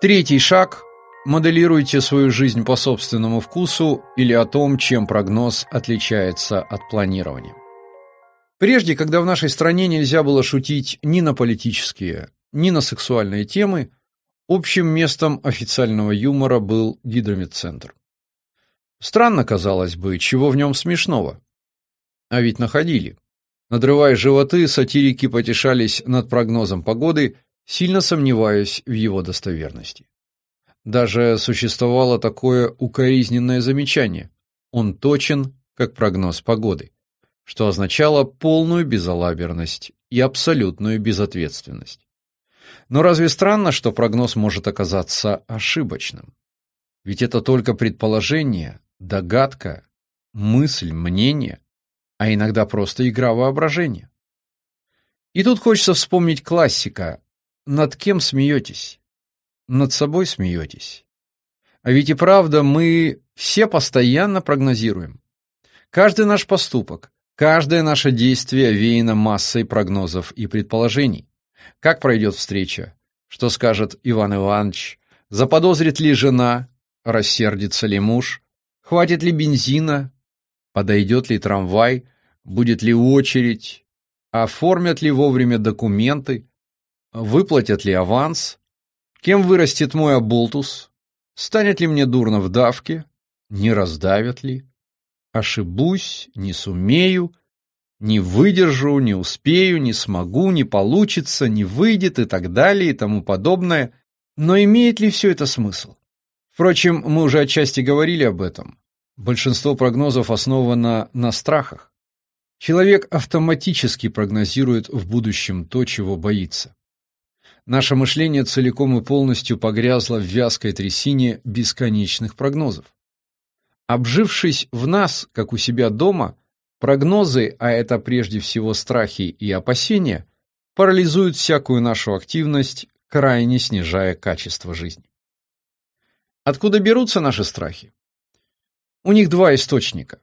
Третий шаг – моделируйте свою жизнь по собственному вкусу или о том, чем прогноз отличается от планирования. Прежде, когда в нашей стране нельзя было шутить ни на политические, ни на сексуальные темы, общим местом официального юмора был гидромедцентр. Странно, казалось бы, чего в нем смешного. А ведь находили. Надрывая животы, сатирики потешались над прогнозом погоды, сильно сомневаясь в его достоверности. Даже существовало такое укоризненное замечание: он точен, как прогноз погоды что означало полную безалаберность и абсолютную безответственность. Но разве странно, что прогноз может оказаться ошибочным? Ведь это только предположение, догадка, мысль, мнение, а иногда просто игра воображения. И тут хочется вспомнить классика «Над кем смеетесь?» Над собой смеетесь. А ведь и правда мы все постоянно прогнозируем. Каждый наш поступок, Каждое наше действие веяно массой прогнозов и предположений. Как пройдет встреча? Что скажет Иван Иванович? Заподозрит ли жена? Рассердится ли муж? Хватит ли бензина? Подойдет ли трамвай? Будет ли очередь? Оформят ли вовремя документы? Выплатят ли аванс? Кем вырастет мой оболтус? Станет ли мне дурно в давке? Не раздавят ли? Ошибусь, не сумею, не выдержу, не успею, не смогу, не получится, не выйдет и так далее и тому подобное. Но имеет ли все это смысл? Впрочем, мы уже отчасти говорили об этом. Большинство прогнозов основано на страхах. Человек автоматически прогнозирует в будущем то, чего боится. Наше мышление целиком и полностью погрязло в вязкой трясине бесконечных прогнозов. Обжившись в нас, как у себя дома, прогнозы, а это прежде всего страхи и опасения, парализуют всякую нашу активность, крайне снижая качество жизни. Откуда берутся наши страхи? У них два источника.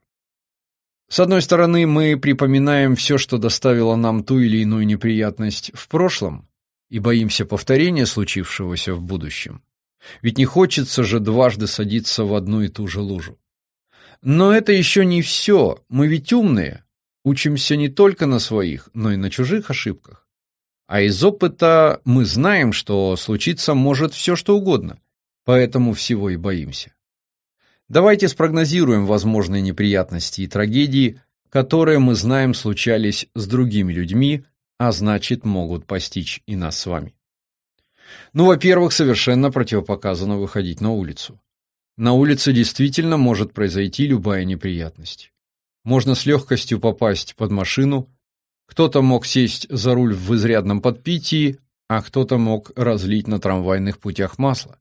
С одной стороны, мы припоминаем все, что доставило нам ту или иную неприятность в прошлом, и боимся повторения случившегося в будущем. Ведь не хочется же дважды садиться в одну и ту же лужу. Но это еще не все. Мы ведь умные. Учимся не только на своих, но и на чужих ошибках. А из опыта мы знаем, что случиться может все, что угодно. Поэтому всего и боимся. Давайте спрогнозируем возможные неприятности и трагедии, которые мы знаем случались с другими людьми, а значит, могут постичь и нас с вами. Ну, во-первых, совершенно противопоказано выходить на улицу. На улице действительно может произойти любая неприятность. Можно с легкостью попасть под машину, кто-то мог сесть за руль в изрядном подпитии, а кто-то мог разлить на трамвайных путях масло.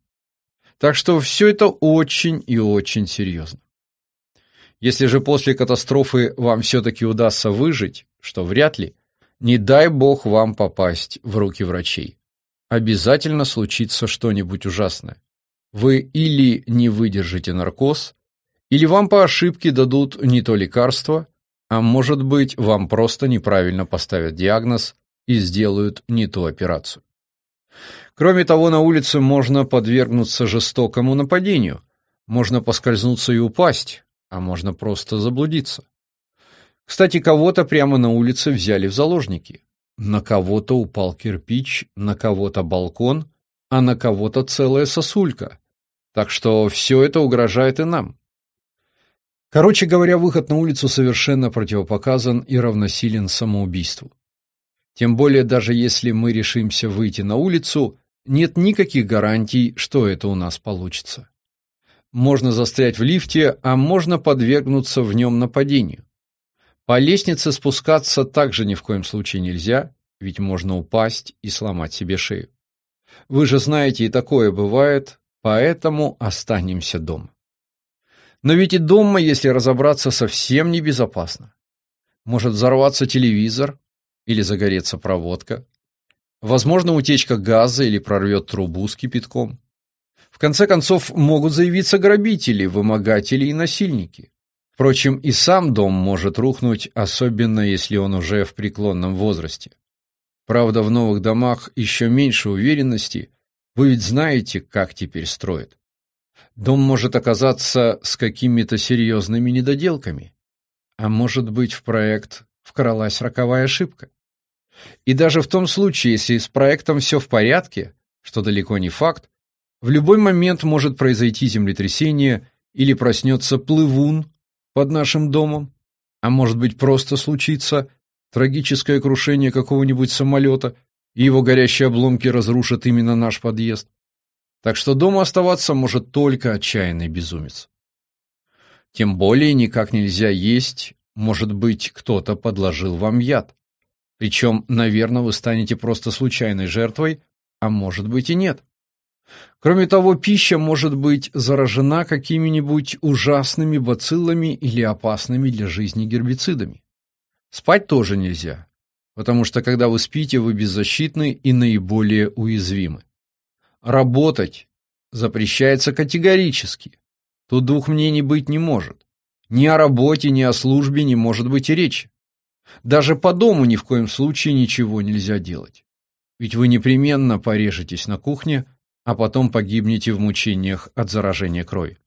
Так что все это очень и очень серьезно. Если же после катастрофы вам все-таки удастся выжить, что вряд ли, не дай бог вам попасть в руки врачей. Обязательно случится что-нибудь ужасное вы или не выдержите наркоз, или вам по ошибке дадут не то лекарство, а может быть, вам просто неправильно поставят диагноз и сделают не ту операцию. Кроме того, на улице можно подвергнуться жестокому нападению, можно поскользнуться и упасть, а можно просто заблудиться. Кстати, кого-то прямо на улице взяли в заложники. На кого-то упал кирпич, на кого-то балкон, а на кого-то целая сосулька. Так что все это угрожает и нам. Короче говоря, выход на улицу совершенно противопоказан и равносилен самоубийству. Тем более, даже если мы решимся выйти на улицу, нет никаких гарантий, что это у нас получится. Можно застрять в лифте, а можно подвергнуться в нем нападению. По лестнице спускаться также ни в коем случае нельзя, ведь можно упасть и сломать себе шею. Вы же знаете, и такое бывает, поэтому останемся дома. Но ведь и дома, если разобраться, совсем небезопасно. Может взорваться телевизор или загореться проводка. Возможно, утечка газа или прорвет трубу с кипятком. В конце концов, могут заявиться грабители, вымогатели и насильники. Впрочем, и сам дом может рухнуть, особенно если он уже в преклонном возрасте. Правда, в новых домах еще меньше уверенности, Вы ведь знаете, как теперь строят. Дом может оказаться с какими-то серьезными недоделками. А может быть, в проект вкралась роковая ошибка. И даже в том случае, если с проектом все в порядке, что далеко не факт, в любой момент может произойти землетрясение или проснется плывун под нашим домом, а может быть просто случится трагическое крушение какого-нибудь самолета, и его горящие обломки разрушат именно наш подъезд. Так что дома оставаться может только отчаянный безумец. Тем более никак нельзя есть, может быть, кто-то подложил вам яд. Причем, наверное, вы станете просто случайной жертвой, а может быть и нет. Кроме того, пища может быть заражена какими-нибудь ужасными бациллами или опасными для жизни гербицидами. Спать тоже нельзя, потому что когда вы спите, вы беззащитны и наиболее уязвимы. Работать запрещается категорически. Тут двух мнений быть не может. Ни о работе, ни о службе не может быть и речи. Даже по дому ни в коем случае ничего нельзя делать. Ведь вы непременно порежетесь на кухне, а потом погибнете в мучениях от заражения крови.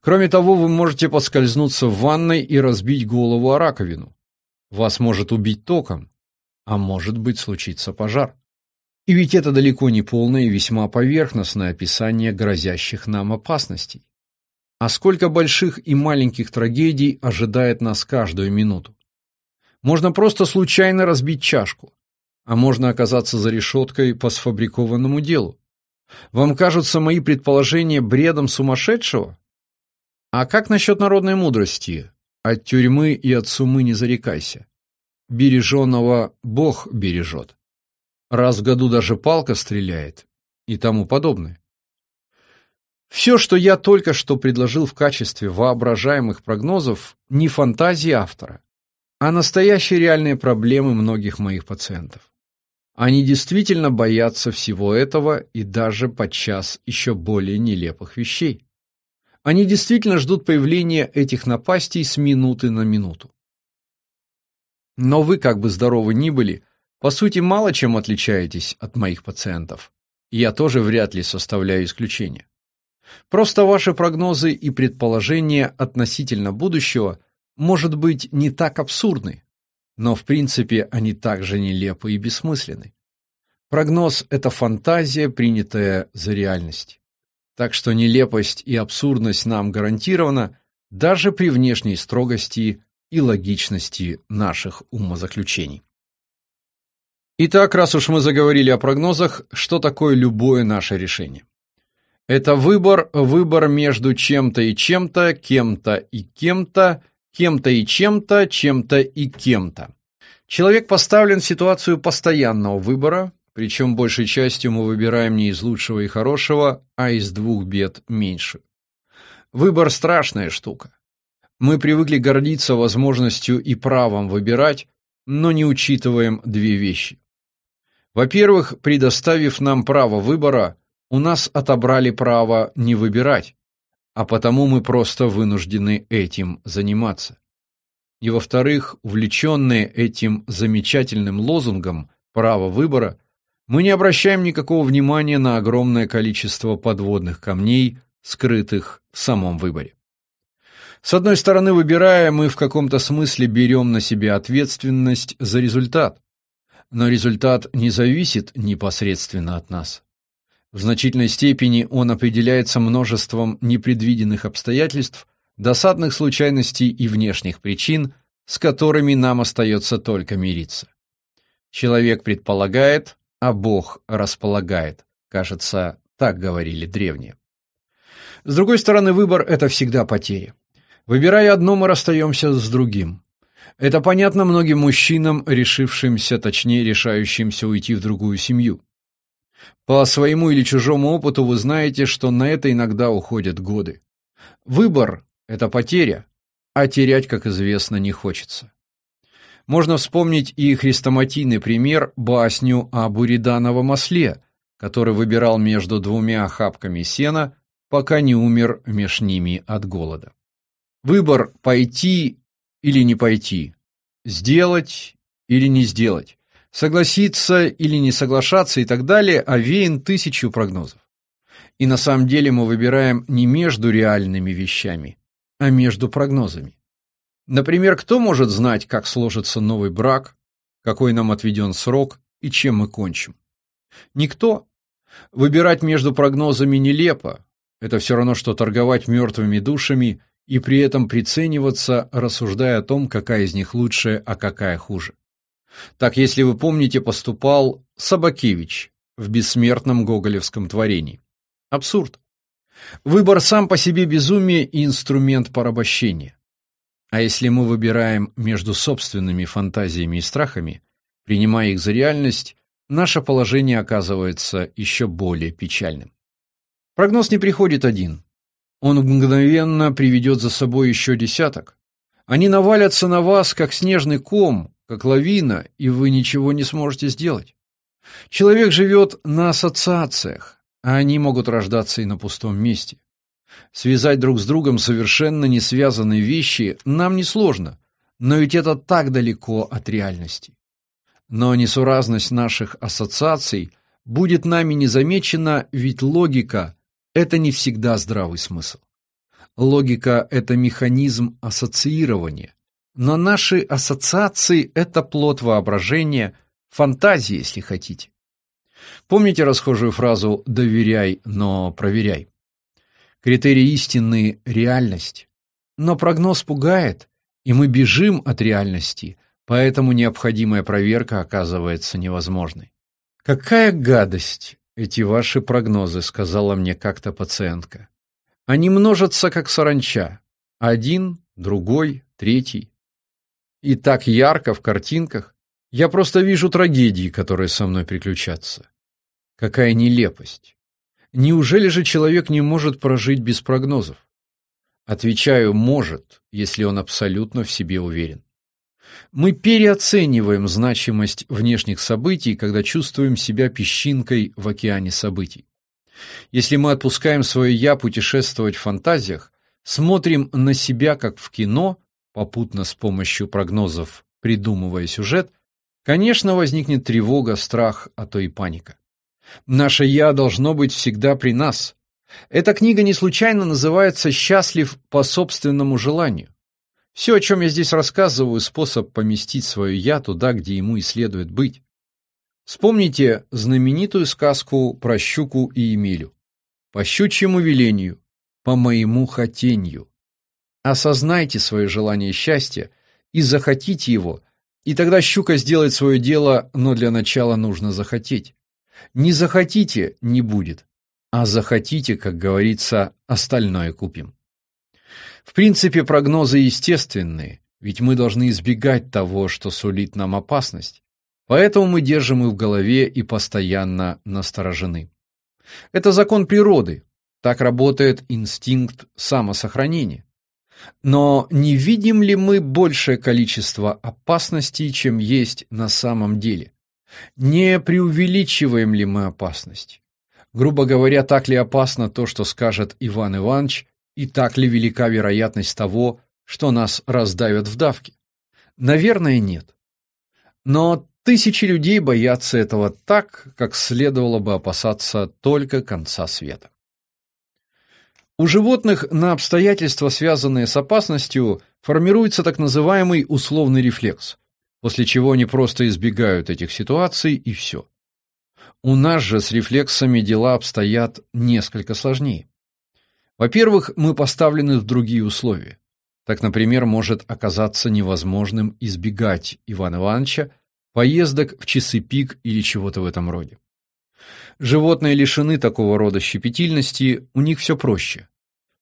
Кроме того, вы можете поскользнуться в ванной и разбить голову о раковину. Вас может убить током, а может быть случиться пожар. И ведь это далеко не полное и весьма поверхностное описание грозящих нам опасностей. А сколько больших и маленьких трагедий ожидает нас каждую минуту. Можно просто случайно разбить чашку, а можно оказаться за решеткой по сфабрикованному делу. Вам кажутся мои предположения бредом сумасшедшего? А как насчет народной мудрости? От тюрьмы и от сумы не зарекайся. Береженного Бог бережет. Раз в году даже палка стреляет и тому подобное. Все, что я только что предложил в качестве воображаемых прогнозов, не фантазии автора, а настоящие реальные проблемы многих моих пациентов. Они действительно боятся всего этого и даже подчас еще более нелепых вещей. Они действительно ждут появления этих напастей с минуты на минуту. Но вы, как бы здоровы ни были, по сути мало чем отличаетесь от моих пациентов. Я тоже вряд ли составляю исключение. Просто ваши прогнозы и предположения относительно будущего может быть, не так абсурдны, но в принципе они также нелепы и бессмысленны. Прогноз – это фантазия, принятая за реальность. Так что нелепость и абсурдность нам гарантирована даже при внешней строгости и логичности наших умозаключений. Итак, раз уж мы заговорили о прогнозах, что такое любое наше решение? Это выбор, выбор между чем-то и чем-то, кем-то и кем-то, кем-то и чем-то, чем-то и кем-то. Человек поставлен в ситуацию постоянного выбора, причем большей частью мы выбираем не из лучшего и хорошего, а из двух бед меньше. Выбор страшная штука. Мы привыкли гордиться возможностью и правом выбирать, но не учитываем две вещи. Во-первых, предоставив нам право выбора, у нас отобрали право не выбирать а потому мы просто вынуждены этим заниматься. И во-вторых, увлеченные этим замечательным лозунгом «право выбора», мы не обращаем никакого внимания на огромное количество подводных камней, скрытых в самом выборе. С одной стороны, выбирая, мы в каком-то смысле берем на себя ответственность за результат, но результат не зависит непосредственно от нас. В значительной степени он определяется множеством непредвиденных обстоятельств, досадных случайностей и внешних причин, с которыми нам остается только мириться. Человек предполагает, а Бог располагает. Кажется, так говорили древние. С другой стороны, выбор – это всегда потеря. Выбирая одно, мы расстаемся с другим. Это понятно многим мужчинам, решившимся, точнее, решающимся уйти в другую семью. По своему или чужому опыту вы знаете, что на это иногда уходят годы. Выбор – это потеря, а терять, как известно, не хочется. Можно вспомнить и хрестоматийный пример басню о буридановом осле, который выбирал между двумя охапками сена, пока не умер меж ними от голода. Выбор – пойти или не пойти, сделать или не сделать, Согласиться или не соглашаться и так далее овеян тысячу прогнозов. И на самом деле мы выбираем не между реальными вещами, а между прогнозами. Например, кто может знать, как сложится новый брак, какой нам отведен срок и чем мы кончим? Никто. Выбирать между прогнозами нелепо. Это все равно, что торговать мертвыми душами и при этом прицениваться, рассуждая о том, какая из них лучше, а какая хуже. Так, если вы помните, поступал Собакевич в бессмертном гоголевском творении. Абсурд. Выбор сам по себе безумие и инструмент порабощения. А если мы выбираем между собственными фантазиями и страхами, принимая их за реальность, наше положение оказывается еще более печальным. Прогноз не приходит один. Он мгновенно приведет за собой еще десяток. Они навалятся на вас, как снежный ком, как лавина, и вы ничего не сможете сделать. Человек живет на ассоциациях, а они могут рождаться и на пустом месте. Связать друг с другом совершенно не связанные вещи нам несложно, но ведь это так далеко от реальности. Но несуразность наших ассоциаций будет нами не замечена, ведь логика – это не всегда здравый смысл. Логика – это механизм ассоциирования. Но наши ассоциации – это плод воображения, фантазии, если хотите. Помните расхожую фразу «доверяй, но проверяй»? Критерий истины – реальность. Но прогноз пугает, и мы бежим от реальности – Поэтому необходимая проверка оказывается невозможной. «Какая гадость эти ваши прогнозы», — сказала мне как-то пациентка. «Они множатся, как саранча. Один, другой, третий. И так ярко в картинках. Я просто вижу трагедии, которые со мной приключатся. Какая нелепость. Неужели же человек не может прожить без прогнозов? Отвечаю, может, если он абсолютно в себе уверен. Мы переоцениваем значимость внешних событий, когда чувствуем себя песчинкой в океане событий. Если мы отпускаем свое «я» путешествовать в фантазиях, смотрим на себя как в кино, попутно с помощью прогнозов придумывая сюжет, конечно, возникнет тревога, страх, а то и паника. Наше «я» должно быть всегда при нас. Эта книга не случайно называется «Счастлив по собственному желанию». Все, о чем я здесь рассказываю, способ поместить свое «я» туда, где ему и следует быть. Вспомните знаменитую сказку про щуку и Емелю. По щучьему велению, по моему хотению. Осознайте свое желание счастья и захотите его, и тогда щука сделает свое дело, но для начала нужно захотеть. Не захотите – не будет, а захотите, как говорится, остальное купим. В принципе, прогнозы естественные, ведь мы должны избегать того, что сулит нам опасность. Поэтому мы держим их в голове и постоянно насторожены. Это закон природы. Так работает инстинкт самосохранения. Но не видим ли мы большее количество опасностей, чем есть на самом деле? Не преувеличиваем ли мы опасность? Грубо говоря, так ли опасно то, что скажет Иван Иванович, и так ли велика вероятность того, что нас раздавят в давке? Наверное, нет. Но тысячи людей боятся этого так, как следовало бы опасаться только конца света. У животных на обстоятельства, связанные с опасностью, формируется так называемый условный рефлекс, после чего они просто избегают этих ситуаций и все. У нас же с рефлексами дела обстоят несколько сложнее. Во-первых, мы поставлены в другие условия. Так, например, может оказаться невозможным избегать Ивана Ивановича, поездок в часы пик или чего-то в этом роде. Животные лишены такого рода щепетильности, у них все проще.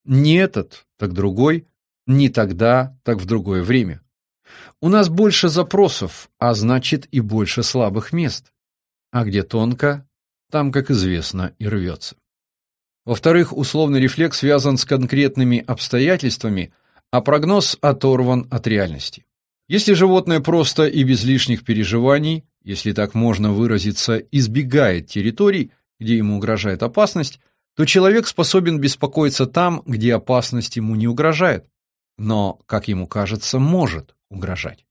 Не этот, так другой, не тогда, так в другое время. У нас больше запросов, а значит и больше слабых мест. А где тонко, там, как известно, и рвется. Во-вторых, условный рефлекс связан с конкретными обстоятельствами, а прогноз оторван от реальности. Если животное просто и без лишних переживаний, если так можно выразиться, избегает территорий, где ему угрожает опасность, то человек способен беспокоиться там, где опасность ему не угрожает, но, как ему кажется, может угрожать.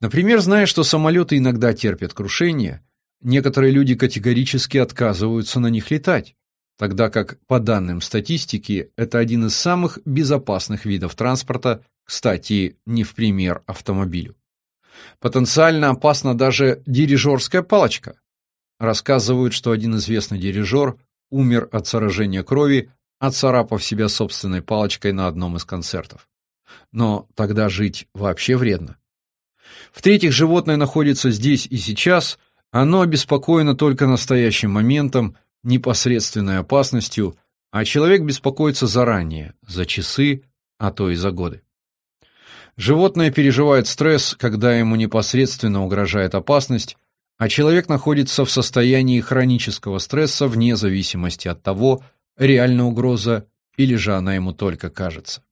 Например, зная, что самолеты иногда терпят крушение, некоторые люди категорически отказываются на них летать, тогда как, по данным статистики, это один из самых безопасных видов транспорта, кстати, не в пример автомобилю. Потенциально опасна даже дирижерская палочка. Рассказывают, что один известный дирижер умер от заражения крови, отцарапав себя собственной палочкой на одном из концертов. Но тогда жить вообще вредно. В-третьих, животное находится здесь и сейчас, оно обеспокоено только настоящим моментом, непосредственной опасностью, а человек беспокоится заранее, за часы, а то и за годы. Животное переживает стресс, когда ему непосредственно угрожает опасность, а человек находится в состоянии хронического стресса вне зависимости от того, реальна угроза или же она ему только кажется.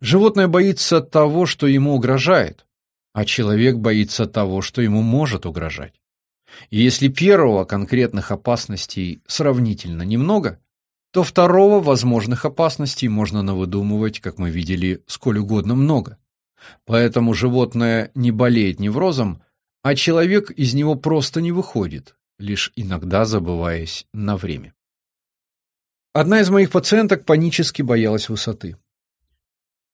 Животное боится того, что ему угрожает, а человек боится того, что ему может угрожать. И если первого конкретных опасностей сравнительно немного, то второго возможных опасностей можно навыдумывать, как мы видели, сколь угодно много. Поэтому животное не болеет неврозом, а человек из него просто не выходит, лишь иногда забываясь на время. Одна из моих пациенток панически боялась высоты.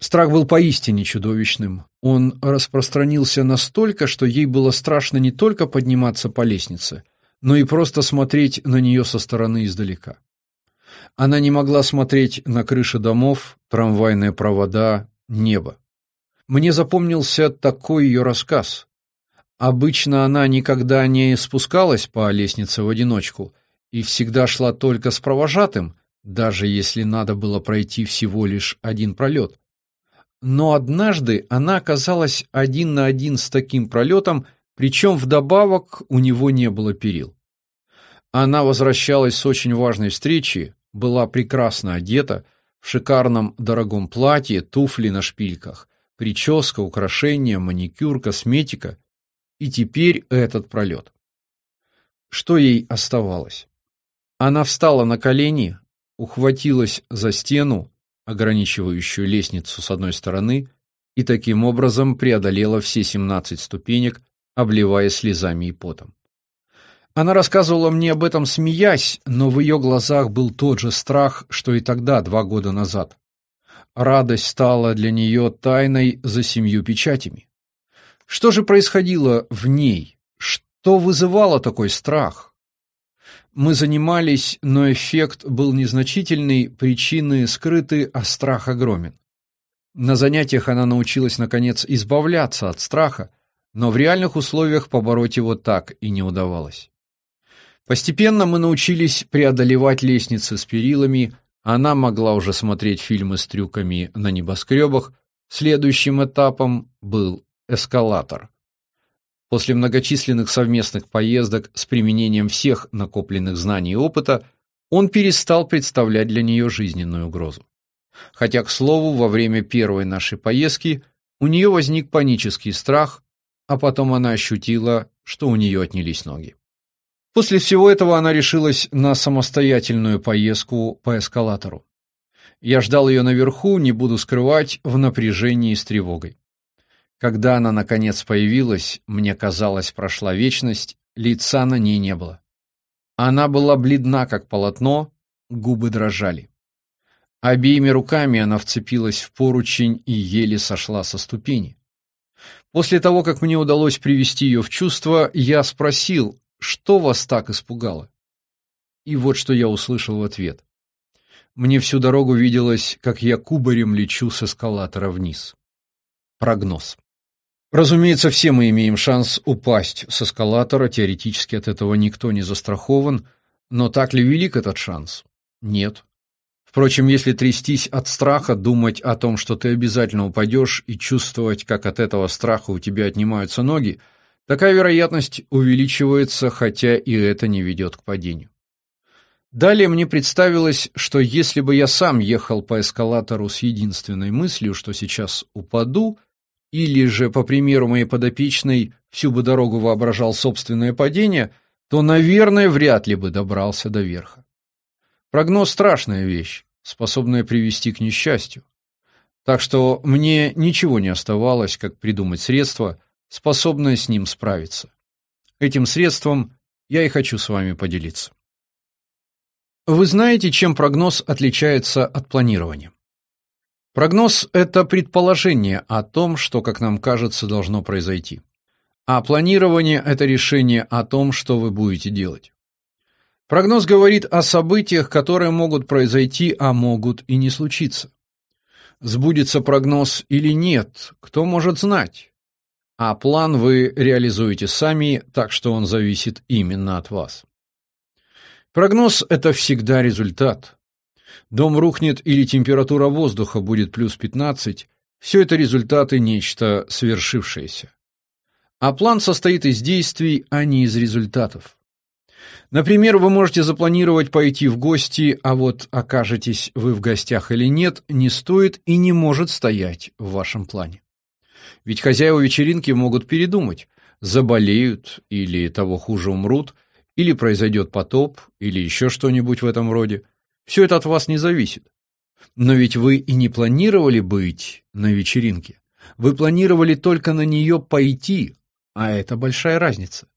Страх был поистине чудовищным. Он распространился настолько, что ей было страшно не только подниматься по лестнице, но и просто смотреть на нее со стороны издалека. Она не могла смотреть на крыши домов, трамвайные провода, небо. Мне запомнился такой ее рассказ. Обычно она никогда не спускалась по лестнице в одиночку и всегда шла только с провожатым, даже если надо было пройти всего лишь один пролет. Но однажды она оказалась один на один с таким пролетом, причем вдобавок у него не было перил. Она возвращалась с очень важной встречи, была прекрасно одета, в шикарном дорогом платье, туфли на шпильках, прическа, украшения, маникюр, косметика. И теперь этот пролет. Что ей оставалось? Она встала на колени, ухватилась за стену, ограничивающую лестницу с одной стороны, и таким образом преодолела все 17 ступенек, обливаясь слезами и потом. Она рассказывала мне об этом смеясь, но в ее глазах был тот же страх, что и тогда, два года назад. Радость стала для нее тайной за семью печатями. Что же происходило в ней? Что вызывало такой страх? Мы занимались, но эффект был незначительный, причины скрыты, а страх огромен. На занятиях она научилась, наконец, избавляться от страха, но в реальных условиях побороть его так и не удавалось. Постепенно мы научились преодолевать лестницы с перилами, она могла уже смотреть фильмы с трюками на небоскребах, следующим этапом был эскалатор. После многочисленных совместных поездок с применением всех накопленных знаний и опыта он перестал представлять для нее жизненную угрозу. Хотя, к слову, во время первой нашей поездки у нее возник панический страх, а потом она ощутила, что у нее отнялись ноги. После всего этого она решилась на самостоятельную поездку по эскалатору. Я ждал ее наверху, не буду скрывать, в напряжении и с тревогой. Когда она наконец появилась, мне казалось, прошла вечность, лица на ней не было. Она была бледна как полотно, губы дрожали. Обеими руками она вцепилась в поручень и еле сошла со ступени. После того, как мне удалось привести ее в чувство, я спросил, что вас так испугало? И вот что я услышал в ответ. Мне всю дорогу виделось, как я кубарем лечу с эскалатора вниз. Прогноз. Разумеется, все мы имеем шанс упасть с эскалатора, теоретически от этого никто не застрахован, но так ли велик этот шанс? Нет. Впрочем, если трястись от страха, думать о том, что ты обязательно упадешь, и чувствовать, как от этого страха у тебя отнимаются ноги, такая вероятность увеличивается, хотя и это не ведет к падению. Далее мне представилось, что если бы я сам ехал по эскалатору с единственной мыслью, что сейчас упаду, или же, по примеру моей подопечной, всю бы дорогу воображал собственное падение, то, наверное, вряд ли бы добрался до верха. Прогноз – страшная вещь, способная привести к несчастью. Так что мне ничего не оставалось, как придумать средства, способное с ним справиться. Этим средством я и хочу с вами поделиться. Вы знаете, чем прогноз отличается от планирования? Прогноз – это предположение о том, что, как нам кажется, должно произойти. А планирование – это решение о том, что вы будете делать. Прогноз говорит о событиях, которые могут произойти, а могут и не случиться. Сбудется прогноз или нет, кто может знать? А план вы реализуете сами, так что он зависит именно от вас. Прогноз – это всегда результат. Дом рухнет или температура воздуха будет плюс 15 – все это результаты нечто свершившееся. А план состоит из действий, а не из результатов. Например, вы можете запланировать пойти в гости, а вот окажетесь вы в гостях или нет, не стоит и не может стоять в вашем плане. Ведь хозяева вечеринки могут передумать, заболеют или того хуже умрут, или произойдет потоп, или еще что-нибудь в этом роде. Все это от вас не зависит. Но ведь вы и не планировали быть на вечеринке. Вы планировали только на нее пойти, а это большая разница.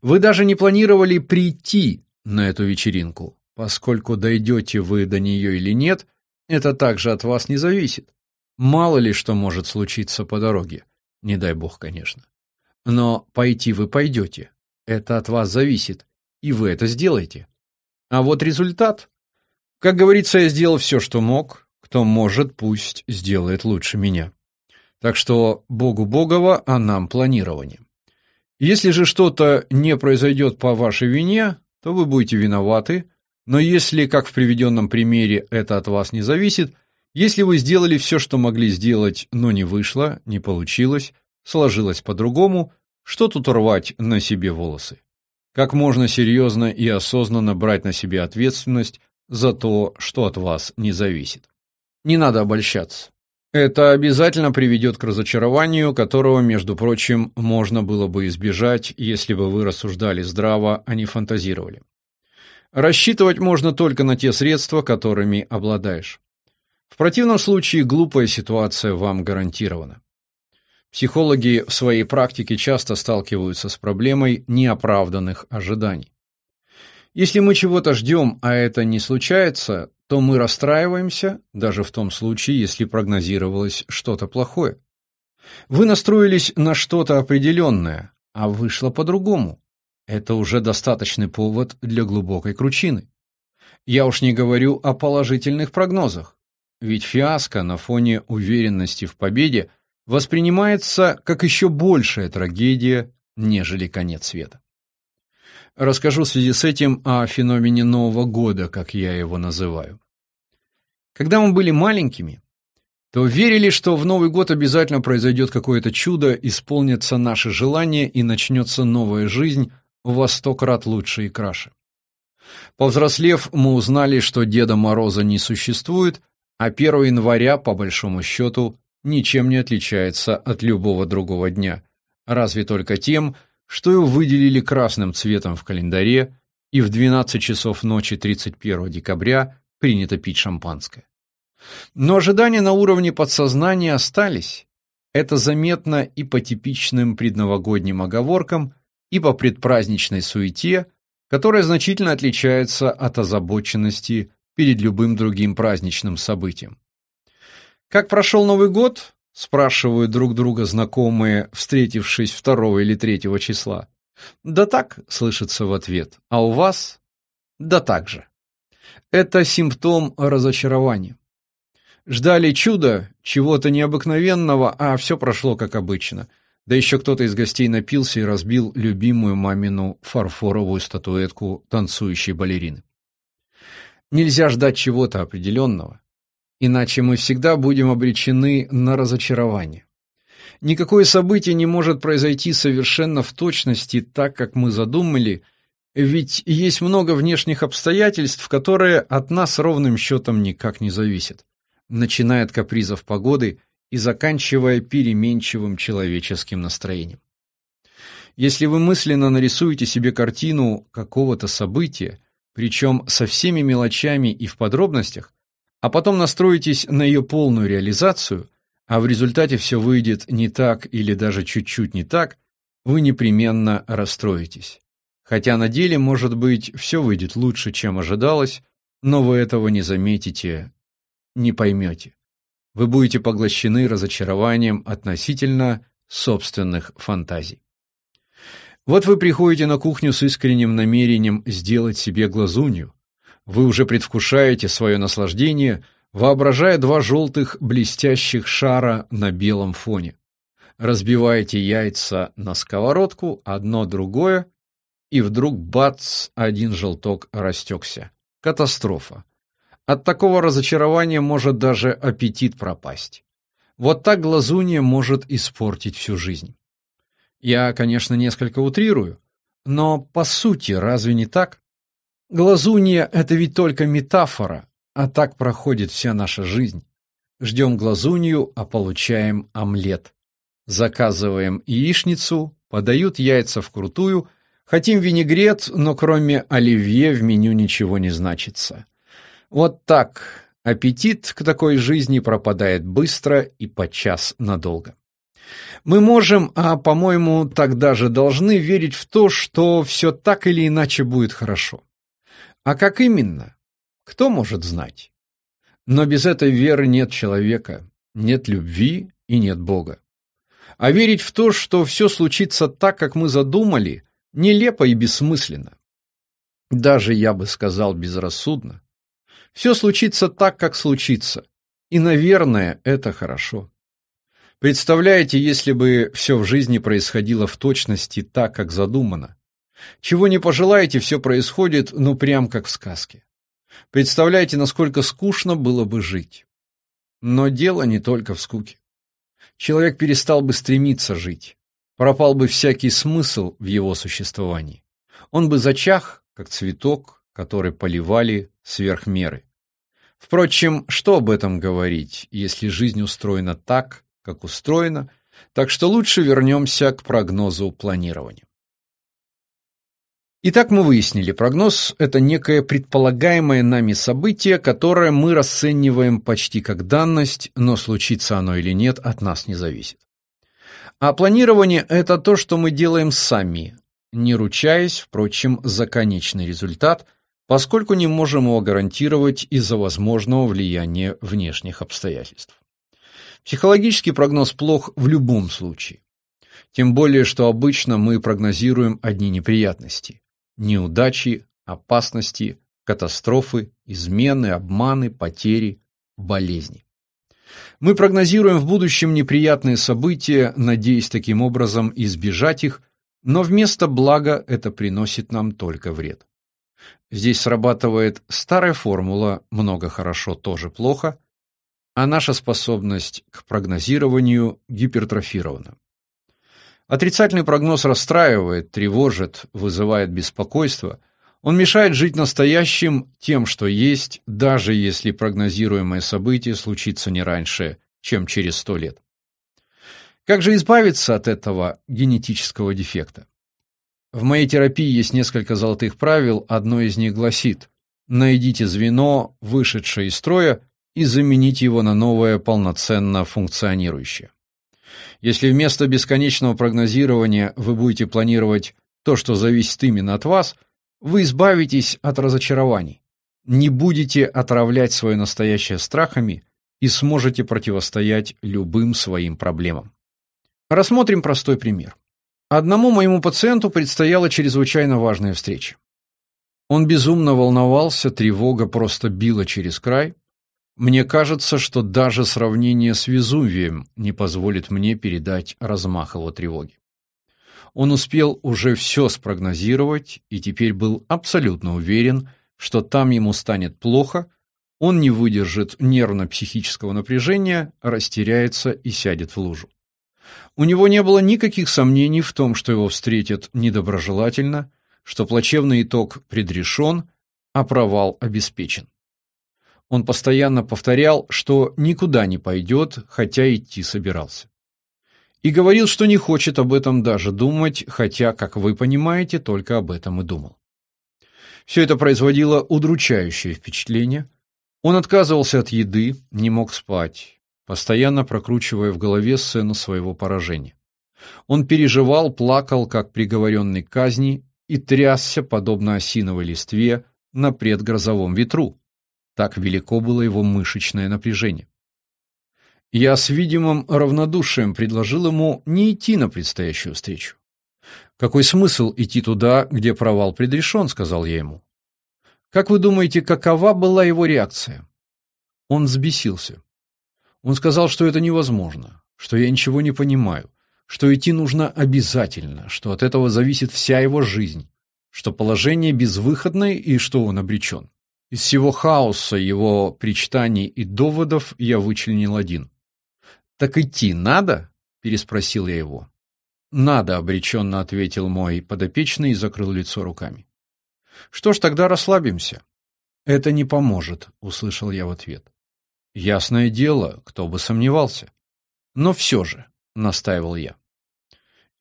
Вы даже не планировали прийти на эту вечеринку, поскольку дойдете вы до нее или нет, это также от вас не зависит. Мало ли что может случиться по дороге, не дай бог, конечно. Но пойти вы пойдете, это от вас зависит, и вы это сделаете. А вот результат. Как говорится, я сделал все, что мог, кто может, пусть сделает лучше меня. Так что Богу Богова, а нам планирование. Если же что-то не произойдет по вашей вине, то вы будете виноваты, но если, как в приведенном примере, это от вас не зависит, если вы сделали все, что могли сделать, но не вышло, не получилось, сложилось по-другому, что тут рвать на себе волосы? Как можно серьезно и осознанно брать на себе ответственность за то, что от вас не зависит? Не надо обольщаться. Это обязательно приведет к разочарованию, которого, между прочим, можно было бы избежать, если бы вы рассуждали здраво, а не фантазировали. Рассчитывать можно только на те средства, которыми обладаешь. В противном случае глупая ситуация вам гарантирована. Психологи в своей практике часто сталкиваются с проблемой неоправданных ожиданий. Если мы чего-то ждем, а это не случается, то мы расстраиваемся, даже в том случае, если прогнозировалось что-то плохое. Вы настроились на что-то определенное, а вышло по-другому. Это уже достаточный повод для глубокой кручины. Я уж не говорю о положительных прогнозах, ведь фиаско на фоне уверенности в победе воспринимается как еще большая трагедия, нежели конец света. Расскажу в связи с этим о феномене Нового года, как я его называю. Когда мы были маленькими, то верили, что в Новый год обязательно произойдет какое-то чудо, исполнятся наши желания и начнется новая жизнь во сто крат лучше и краше. Повзрослев, мы узнали, что Деда Мороза не существует, а 1 января, по большому счету, ничем не отличается от любого другого дня, разве только тем, что его выделили красным цветом в календаре, и в 12 часов ночи 31 декабря принято пить шампанское. Но ожидания на уровне подсознания остались. Это заметно и по типичным предновогодним оговоркам, и по предпраздничной суете, которая значительно отличается от озабоченности перед любым другим праздничным событием. Как прошел Новый год? спрашивают друг друга знакомые, встретившись 2 или 3 числа. Да так, слышится в ответ. А у вас? Да так же. Это симптом разочарования. Ждали чуда, чего-то необыкновенного, а все прошло как обычно. Да еще кто-то из гостей напился и разбил любимую мамину фарфоровую статуэтку танцующей балерины. Нельзя ждать чего-то определенного, иначе мы всегда будем обречены на разочарование. Никакое событие не может произойти совершенно в точности так, как мы задумали, ведь есть много внешних обстоятельств, которые от нас ровным счетом никак не зависят, начиная от капризов погоды и заканчивая переменчивым человеческим настроением. Если вы мысленно нарисуете себе картину какого-то события, причем со всеми мелочами и в подробностях, а потом настроитесь на ее полную реализацию, а в результате все выйдет не так или даже чуть-чуть не так, вы непременно расстроитесь. Хотя на деле, может быть, все выйдет лучше, чем ожидалось, но вы этого не заметите, не поймете. Вы будете поглощены разочарованием относительно собственных фантазий. Вот вы приходите на кухню с искренним намерением сделать себе глазунью. Вы уже предвкушаете свое наслаждение, воображая два желтых блестящих шара на белом фоне. Разбиваете яйца на сковородку, одно другое, и вдруг бац, один желток растекся. Катастрофа. От такого разочарования может даже аппетит пропасть. Вот так глазунья может испортить всю жизнь. Я, конечно, несколько утрирую, но по сути разве не так? Глазунья – это ведь только метафора, а так проходит вся наша жизнь. Ждем глазунью, а получаем омлет. Заказываем яичницу, подают яйца вкрутую, хотим винегрет, но кроме оливье в меню ничего не значится. Вот так аппетит к такой жизни пропадает быстро и подчас надолго. Мы можем, а, по-моему, тогда же должны верить в то, что все так или иначе будет хорошо. А как именно? Кто может знать? Но без этой веры нет человека, нет любви и нет Бога. А верить в то, что все случится так, как мы задумали, нелепо и бессмысленно. Даже, я бы сказал, безрассудно. Все случится так, как случится. И, наверное, это хорошо. Представляете, если бы все в жизни происходило в точности так, как задумано. Чего не пожелаете, все происходит, ну, прям как в сказке. Представляете, насколько скучно было бы жить. Но дело не только в скуке. Человек перестал бы стремиться жить. Пропал бы всякий смысл в его существовании. Он бы зачах, как цветок, который поливали сверх меры. Впрочем, что об этом говорить, если жизнь устроена так, как устроена, так что лучше вернемся к прогнозу планирования. Итак, мы выяснили, прогноз – это некое предполагаемое нами событие, которое мы расцениваем почти как данность, но случится оно или нет, от нас не зависит. А планирование – это то, что мы делаем сами, не ручаясь, впрочем, за конечный результат, поскольку не можем его гарантировать из-за возможного влияния внешних обстоятельств. Психологический прогноз плох в любом случае. Тем более, что обычно мы прогнозируем одни неприятности неудачи, опасности, катастрофы, измены, обманы, потери, болезни. Мы прогнозируем в будущем неприятные события, надеясь таким образом избежать их, но вместо блага это приносит нам только вред. Здесь срабатывает старая формула «много хорошо, тоже плохо», а наша способность к прогнозированию гипертрофирована. Отрицательный прогноз расстраивает, тревожит, вызывает беспокойство. Он мешает жить настоящим тем, что есть, даже если прогнозируемое событие случится не раньше, чем через сто лет. Как же избавиться от этого генетического дефекта? В моей терапии есть несколько золотых правил, одно из них гласит «Найдите звено, вышедшее из строя, и замените его на новое, полноценно функционирующее». Если вместо бесконечного прогнозирования вы будете планировать то, что зависит именно от вас, вы избавитесь от разочарований, не будете отравлять свое настоящее страхами и сможете противостоять любым своим проблемам. Рассмотрим простой пример. Одному моему пациенту предстояла чрезвычайно важная встреча. Он безумно волновался, тревога просто била через край, мне кажется, что даже сравнение с Везувием не позволит мне передать размах его тревоги. Он успел уже все спрогнозировать и теперь был абсолютно уверен, что там ему станет плохо, он не выдержит нервно-психического напряжения, растеряется и сядет в лужу. У него не было никаких сомнений в том, что его встретят недоброжелательно, что плачевный итог предрешен, а провал обеспечен. Он постоянно повторял, что никуда не пойдет, хотя идти собирался. И говорил, что не хочет об этом даже думать, хотя, как вы понимаете, только об этом и думал. Все это производило удручающее впечатление. Он отказывался от еды, не мог спать. постоянно прокручивая в голове сцену своего поражения. Он переживал, плакал, как приговоренный к казни, и трясся, подобно осиновой листве, на предгрозовом ветру. Так велико было его мышечное напряжение. Я с видимым равнодушием предложил ему не идти на предстоящую встречу. «Какой смысл идти туда, где провал предрешен?» — сказал я ему. «Как вы думаете, какова была его реакция?» Он взбесился. Он сказал, что это невозможно, что я ничего не понимаю, что идти нужно обязательно, что от этого зависит вся его жизнь, что положение безвыходное и что он обречен. Из всего хаоса его причитаний и доводов я вычленил один. «Так идти надо?» — переспросил я его. «Надо», — обреченно ответил мой подопечный и закрыл лицо руками. «Что ж, тогда расслабимся». «Это не поможет», — услышал я в ответ. «Ясное дело, кто бы сомневался. Но все же», — настаивал я.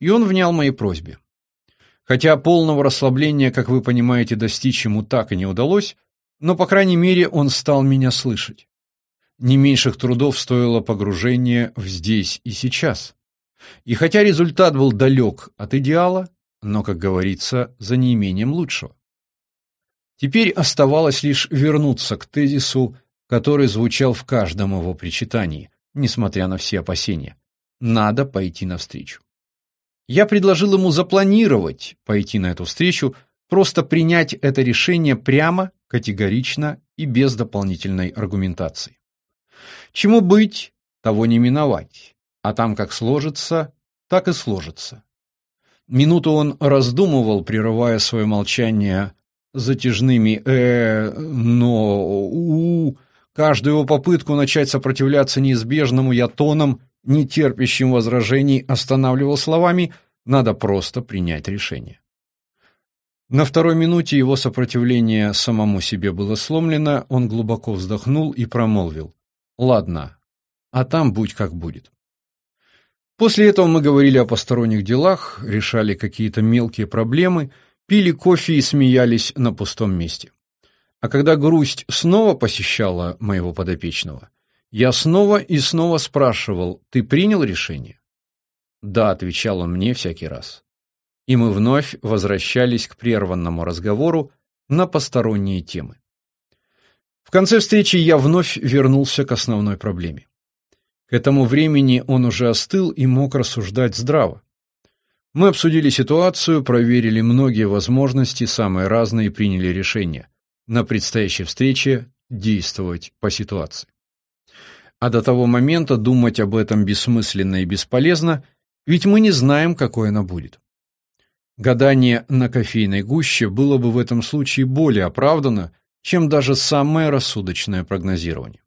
И он внял моей просьбе. Хотя полного расслабления, как вы понимаете, достичь ему так и не удалось, но, по крайней мере, он стал меня слышать. Не меньших трудов стоило погружение в здесь и сейчас. И хотя результат был далек от идеала, но, как говорится, за неимением лучшего. Теперь оставалось лишь вернуться к тезису, который звучал в каждом его причитании, несмотря на все опасения. Надо пойти навстречу. Я предложил ему запланировать пойти на эту встречу, просто принять это решение прямо, категорично и без дополнительной аргументации. Чему быть, того не миновать, а там как сложится, так и сложится. Минуту он раздумывал, прерывая свое молчание затяжными «э», «но», «у», каждую его попытку начать сопротивляться неизбежному я тоном, не терпящим возражений, останавливал словами «надо просто принять решение». На второй минуте его сопротивление самому себе было сломлено, он глубоко вздохнул и промолвил Ладно, а там будь как будет. После этого мы говорили о посторонних делах, решали какие-то мелкие проблемы, пили кофе и смеялись на пустом месте. А когда грусть снова посещала моего подопечного, я снова и снова спрашивал, ты принял решение? Да, отвечал он мне всякий раз. И мы вновь возвращались к прерванному разговору на посторонние темы. В конце встречи я вновь вернулся к основной проблеме. К этому времени он уже остыл и мог рассуждать здраво. Мы обсудили ситуацию, проверили многие возможности, самые разные, и приняли решение на предстоящей встрече действовать по ситуации. А до того момента думать об этом бессмысленно и бесполезно, ведь мы не знаем, какой она будет. Гадание на кофейной гуще было бы в этом случае более оправдано, чем даже самое рассудочное прогнозирование.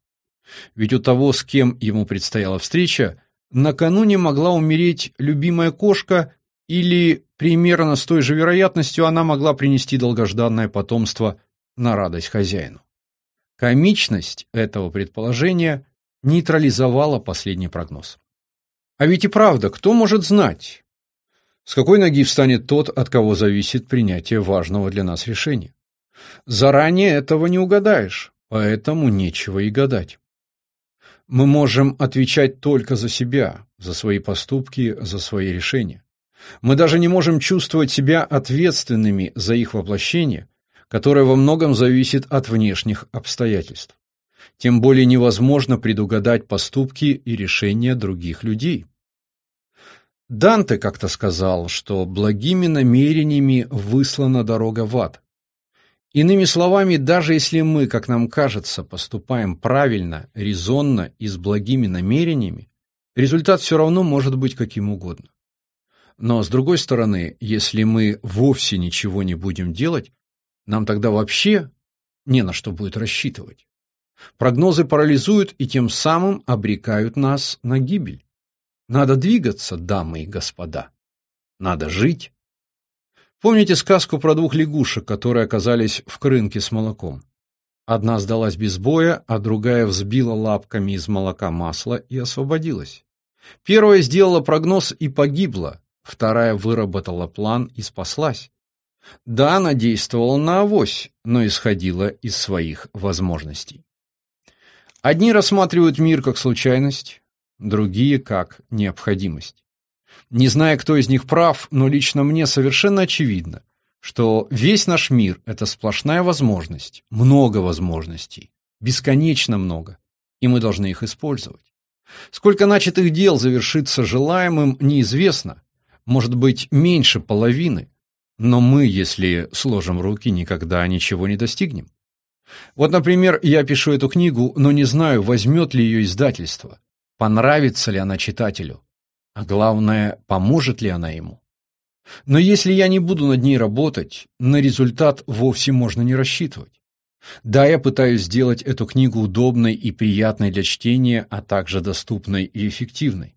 Ведь у того, с кем ему предстояла встреча, накануне могла умереть любимая кошка или примерно с той же вероятностью она могла принести долгожданное потомство на радость хозяину. Комичность этого предположения нейтрализовала последний прогноз. А ведь и правда, кто может знать, с какой ноги встанет тот, от кого зависит принятие важного для нас решения? Заранее этого не угадаешь, поэтому нечего и гадать. Мы можем отвечать только за себя, за свои поступки, за свои решения. Мы даже не можем чувствовать себя ответственными за их воплощение, которое во многом зависит от внешних обстоятельств. Тем более невозможно предугадать поступки и решения других людей. Данте как-то сказал, что благими намерениями выслана дорога в ад. Иными словами, даже если мы, как нам кажется, поступаем правильно, резонно и с благими намерениями, результат все равно может быть каким угодно. Но, с другой стороны, если мы вовсе ничего не будем делать, нам тогда вообще не на что будет рассчитывать. Прогнозы парализуют и тем самым обрекают нас на гибель. Надо двигаться, дамы и господа. Надо жить. Помните сказку про двух лягушек, которые оказались в крынке с молоком? Одна сдалась без боя, а другая взбила лапками из молока масло и освободилась. Первая сделала прогноз и погибла, вторая выработала план и спаслась. Да, она действовала на авось, но исходила из своих возможностей. Одни рассматривают мир как случайность, другие как необходимость. Не зная, кто из них прав, но лично мне совершенно очевидно, что весь наш мир – это сплошная возможность, много возможностей, бесконечно много, и мы должны их использовать. Сколько начатых дел завершится желаемым, неизвестно, может быть, меньше половины, но мы, если сложим руки, никогда ничего не достигнем. Вот, например, я пишу эту книгу, но не знаю, возьмет ли ее издательство, понравится ли она читателю, а главное, поможет ли она ему. Но если я не буду над ней работать, на результат вовсе можно не рассчитывать. Да, я пытаюсь сделать эту книгу удобной и приятной для чтения, а также доступной и эффективной.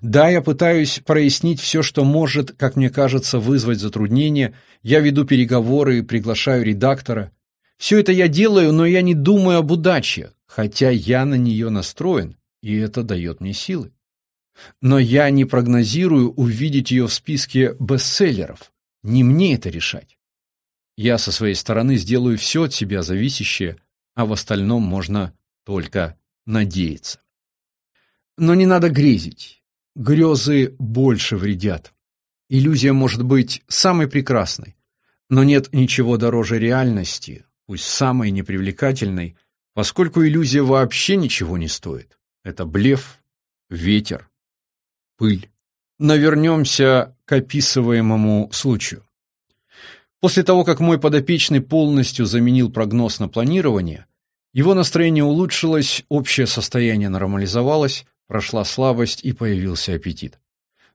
Да, я пытаюсь прояснить все, что может, как мне кажется, вызвать затруднения. Я веду переговоры и приглашаю редактора. Все это я делаю, но я не думаю об удаче, хотя я на нее настроен, и это дает мне силы. Но я не прогнозирую увидеть ее в списке бестселлеров. Не мне это решать. Я со своей стороны сделаю все от себя зависящее, а в остальном можно только надеяться. Но не надо грезить. Грезы больше вредят. Иллюзия может быть самой прекрасной, но нет ничего дороже реальности, пусть самой непривлекательной, поскольку иллюзия вообще ничего не стоит. Это блеф, ветер, пыль. Но вернемся к описываемому случаю. После того, как мой подопечный полностью заменил прогноз на планирование, его настроение улучшилось, общее состояние нормализовалось, прошла слабость и появился аппетит.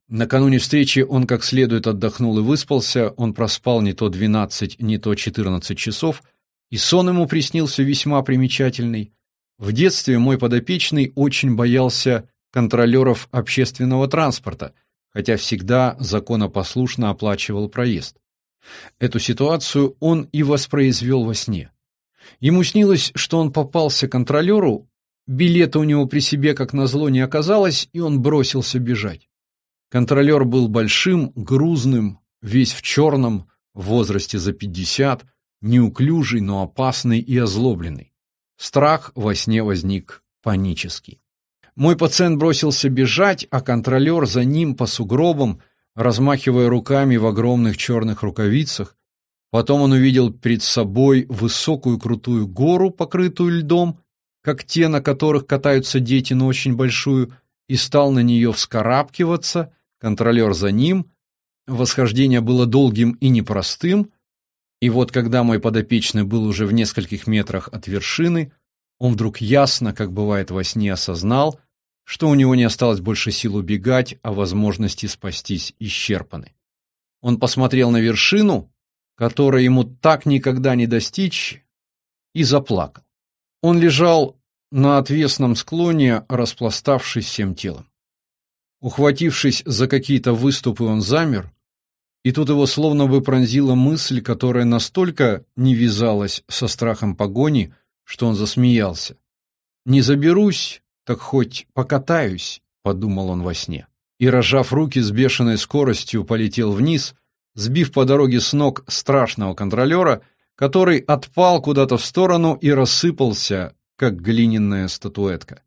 Накануне встречи он как следует отдохнул и выспался, он проспал не то 12, не то 14 часов, и сон ему приснился весьма примечательный. В детстве мой подопечный очень боялся контролеров общественного транспорта, хотя всегда законопослушно оплачивал проезд. Эту ситуацию он и воспроизвел во сне. Ему снилось, что он попался контролеру, билета у него при себе, как назло, не оказалось, и он бросился бежать. Контролер был большим, грузным, весь в черном, в возрасте за пятьдесят, неуклюжий, но опасный и озлобленный. Страх во сне возник панический. Мой пациент бросился бежать, а контролер за ним по сугробам, размахивая руками в огромных черных рукавицах. Потом он увидел перед собой высокую крутую гору, покрытую льдом, как те, на которых катаются дети, но очень большую, и стал на нее вскарабкиваться, контролер за ним. Восхождение было долгим и непростым, и вот когда мой подопечный был уже в нескольких метрах от вершины, он вдруг ясно, как бывает во сне, осознал, что у него не осталось больше сил убегать, а возможности спастись исчерпаны. Он посмотрел на вершину, которой ему так никогда не достичь, и заплакал. Он лежал на отвесном склоне, распластавшись всем телом. Ухватившись за какие-то выступы, он замер, и тут его словно бы пронзила мысль, которая настолько не вязалась со страхом погони, что он засмеялся. «Не заберусь, так хоть покатаюсь», — подумал он во сне. И, разжав руки с бешеной скоростью, полетел вниз, сбив по дороге с ног страшного контролера, который отпал куда-то в сторону и рассыпался, как глиняная статуэтка.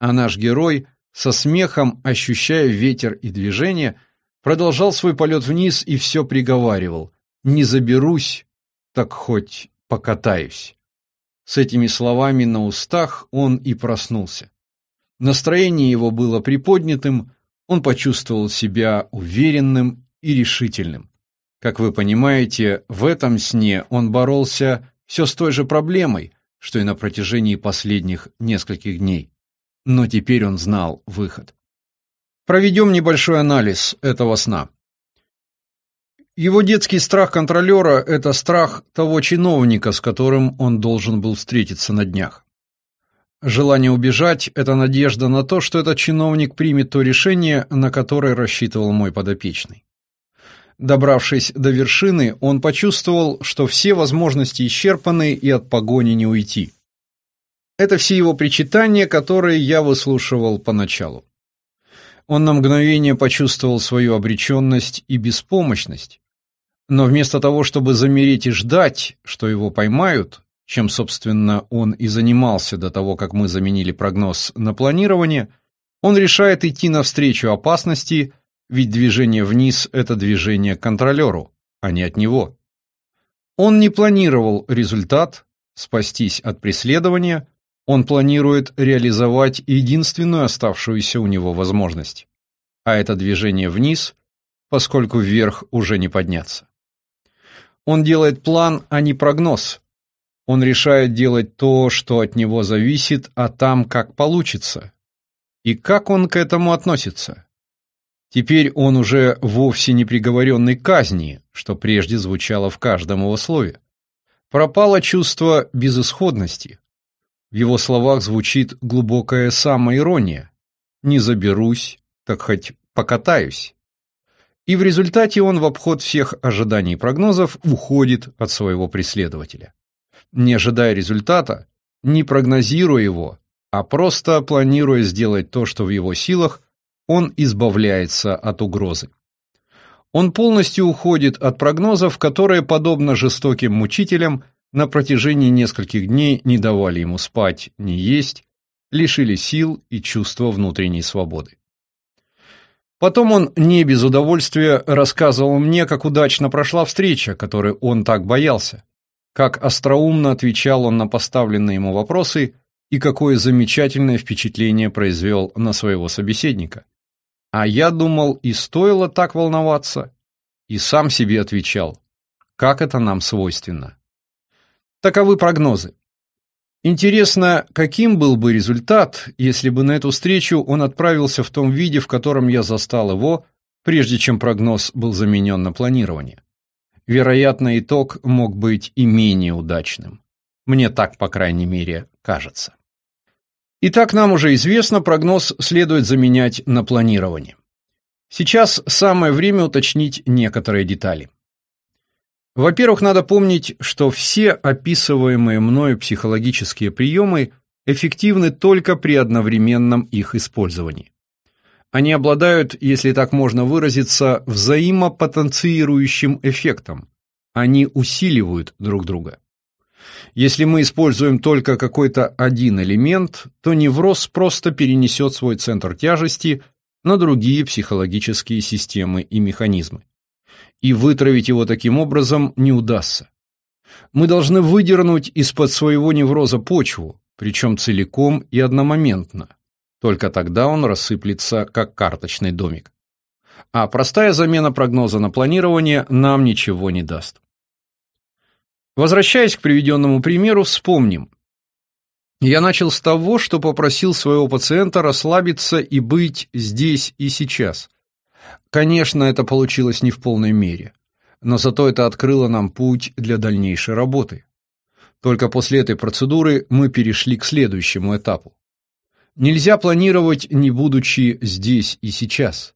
А наш герой, со смехом ощущая ветер и движение, продолжал свой полет вниз и все приговаривал «Не заберусь, так хоть покатаюсь». С этими словами на устах он и проснулся. Настроение его было приподнятым, он почувствовал себя уверенным и решительным. Как вы понимаете, в этом сне он боролся все с той же проблемой, что и на протяжении последних нескольких дней. Но теперь он знал выход. Проведем небольшой анализ этого сна. Его детский страх контролера – это страх того чиновника, с которым он должен был встретиться на днях. Желание убежать – это надежда на то, что этот чиновник примет то решение, на которое рассчитывал мой подопечный. Добравшись до вершины, он почувствовал, что все возможности исчерпаны и от погони не уйти. Это все его причитания, которые я выслушивал поначалу. Он на мгновение почувствовал свою обреченность и беспомощность, но вместо того, чтобы замереть и ждать, что его поймают, чем, собственно, он и занимался до того, как мы заменили прогноз на планирование, он решает идти навстречу опасности, ведь движение вниз – это движение к контролеру, а не от него. Он не планировал результат, спастись от преследования, он планирует реализовать единственную оставшуюся у него возможность. А это движение вниз, поскольку вверх уже не подняться. Он делает план, а не прогноз. Он решает делать то, что от него зависит, а там как получится. И как он к этому относится? Теперь он уже вовсе не приговоренный к казни, что прежде звучало в каждом его слове. Пропало чувство безысходности. В его словах звучит глубокая самоирония. «Не заберусь, так хоть покатаюсь». И в результате он в обход всех ожиданий и прогнозов уходит от своего преследователя. Не ожидая результата, не прогнозируя его, а просто планируя сделать то, что в его силах, он избавляется от угрозы. Он полностью уходит от прогнозов, которые, подобно жестоким мучителям, на протяжении нескольких дней не давали ему спать, ни есть, лишили сил и чувства внутренней свободы. Потом он не без удовольствия рассказывал мне, как удачно прошла встреча, которой он так боялся, как остроумно отвечал он на поставленные ему вопросы и какое замечательное впечатление произвел на своего собеседника. А я думал, и стоило так волноваться, и сам себе отвечал, как это нам свойственно. Таковы прогнозы. Интересно, каким был бы результат, если бы на эту встречу он отправился в том виде, в котором я застал его, прежде чем прогноз был заменен на планирование. Вероятно, итог мог быть и менее удачным. Мне так, по крайней мере, кажется. Итак, нам уже известно, прогноз следует заменять на планирование. Сейчас самое время уточнить некоторые детали. Во-первых, надо помнить, что все описываемые мною психологические приемы эффективны только при одновременном их использовании. Они обладают, если так можно выразиться, взаимопотенциирующим эффектом. Они усиливают друг друга. Если мы используем только какой-то один элемент, то невроз просто перенесет свой центр тяжести на другие психологические системы и механизмы и вытравить его таким образом не удастся. Мы должны выдернуть из-под своего невроза почву, причем целиком и одномоментно. Только тогда он рассыплется, как карточный домик. А простая замена прогноза на планирование нам ничего не даст. Возвращаясь к приведенному примеру, вспомним. Я начал с того, что попросил своего пациента расслабиться и быть здесь и сейчас – Конечно, это получилось не в полной мере, но зато это открыло нам путь для дальнейшей работы. Только после этой процедуры мы перешли к следующему этапу. Нельзя планировать, не будучи здесь и сейчас.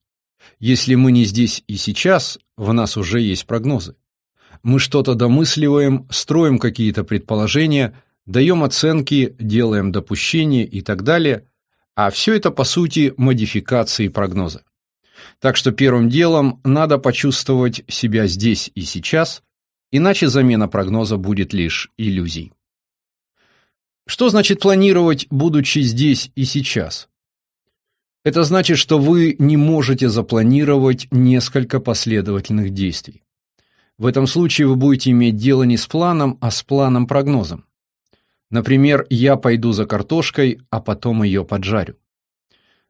Если мы не здесь и сейчас, в нас уже есть прогнозы. Мы что-то домысливаем, строим какие-то предположения, даем оценки, делаем допущения и так далее, а все это, по сути, модификации прогноза. Так что первым делом надо почувствовать себя здесь и сейчас, иначе замена прогноза будет лишь иллюзией. Что значит планировать, будучи здесь и сейчас? Это значит, что вы не можете запланировать несколько последовательных действий. В этом случае вы будете иметь дело не с планом, а с планом-прогнозом. Например, я пойду за картошкой, а потом ее поджарю.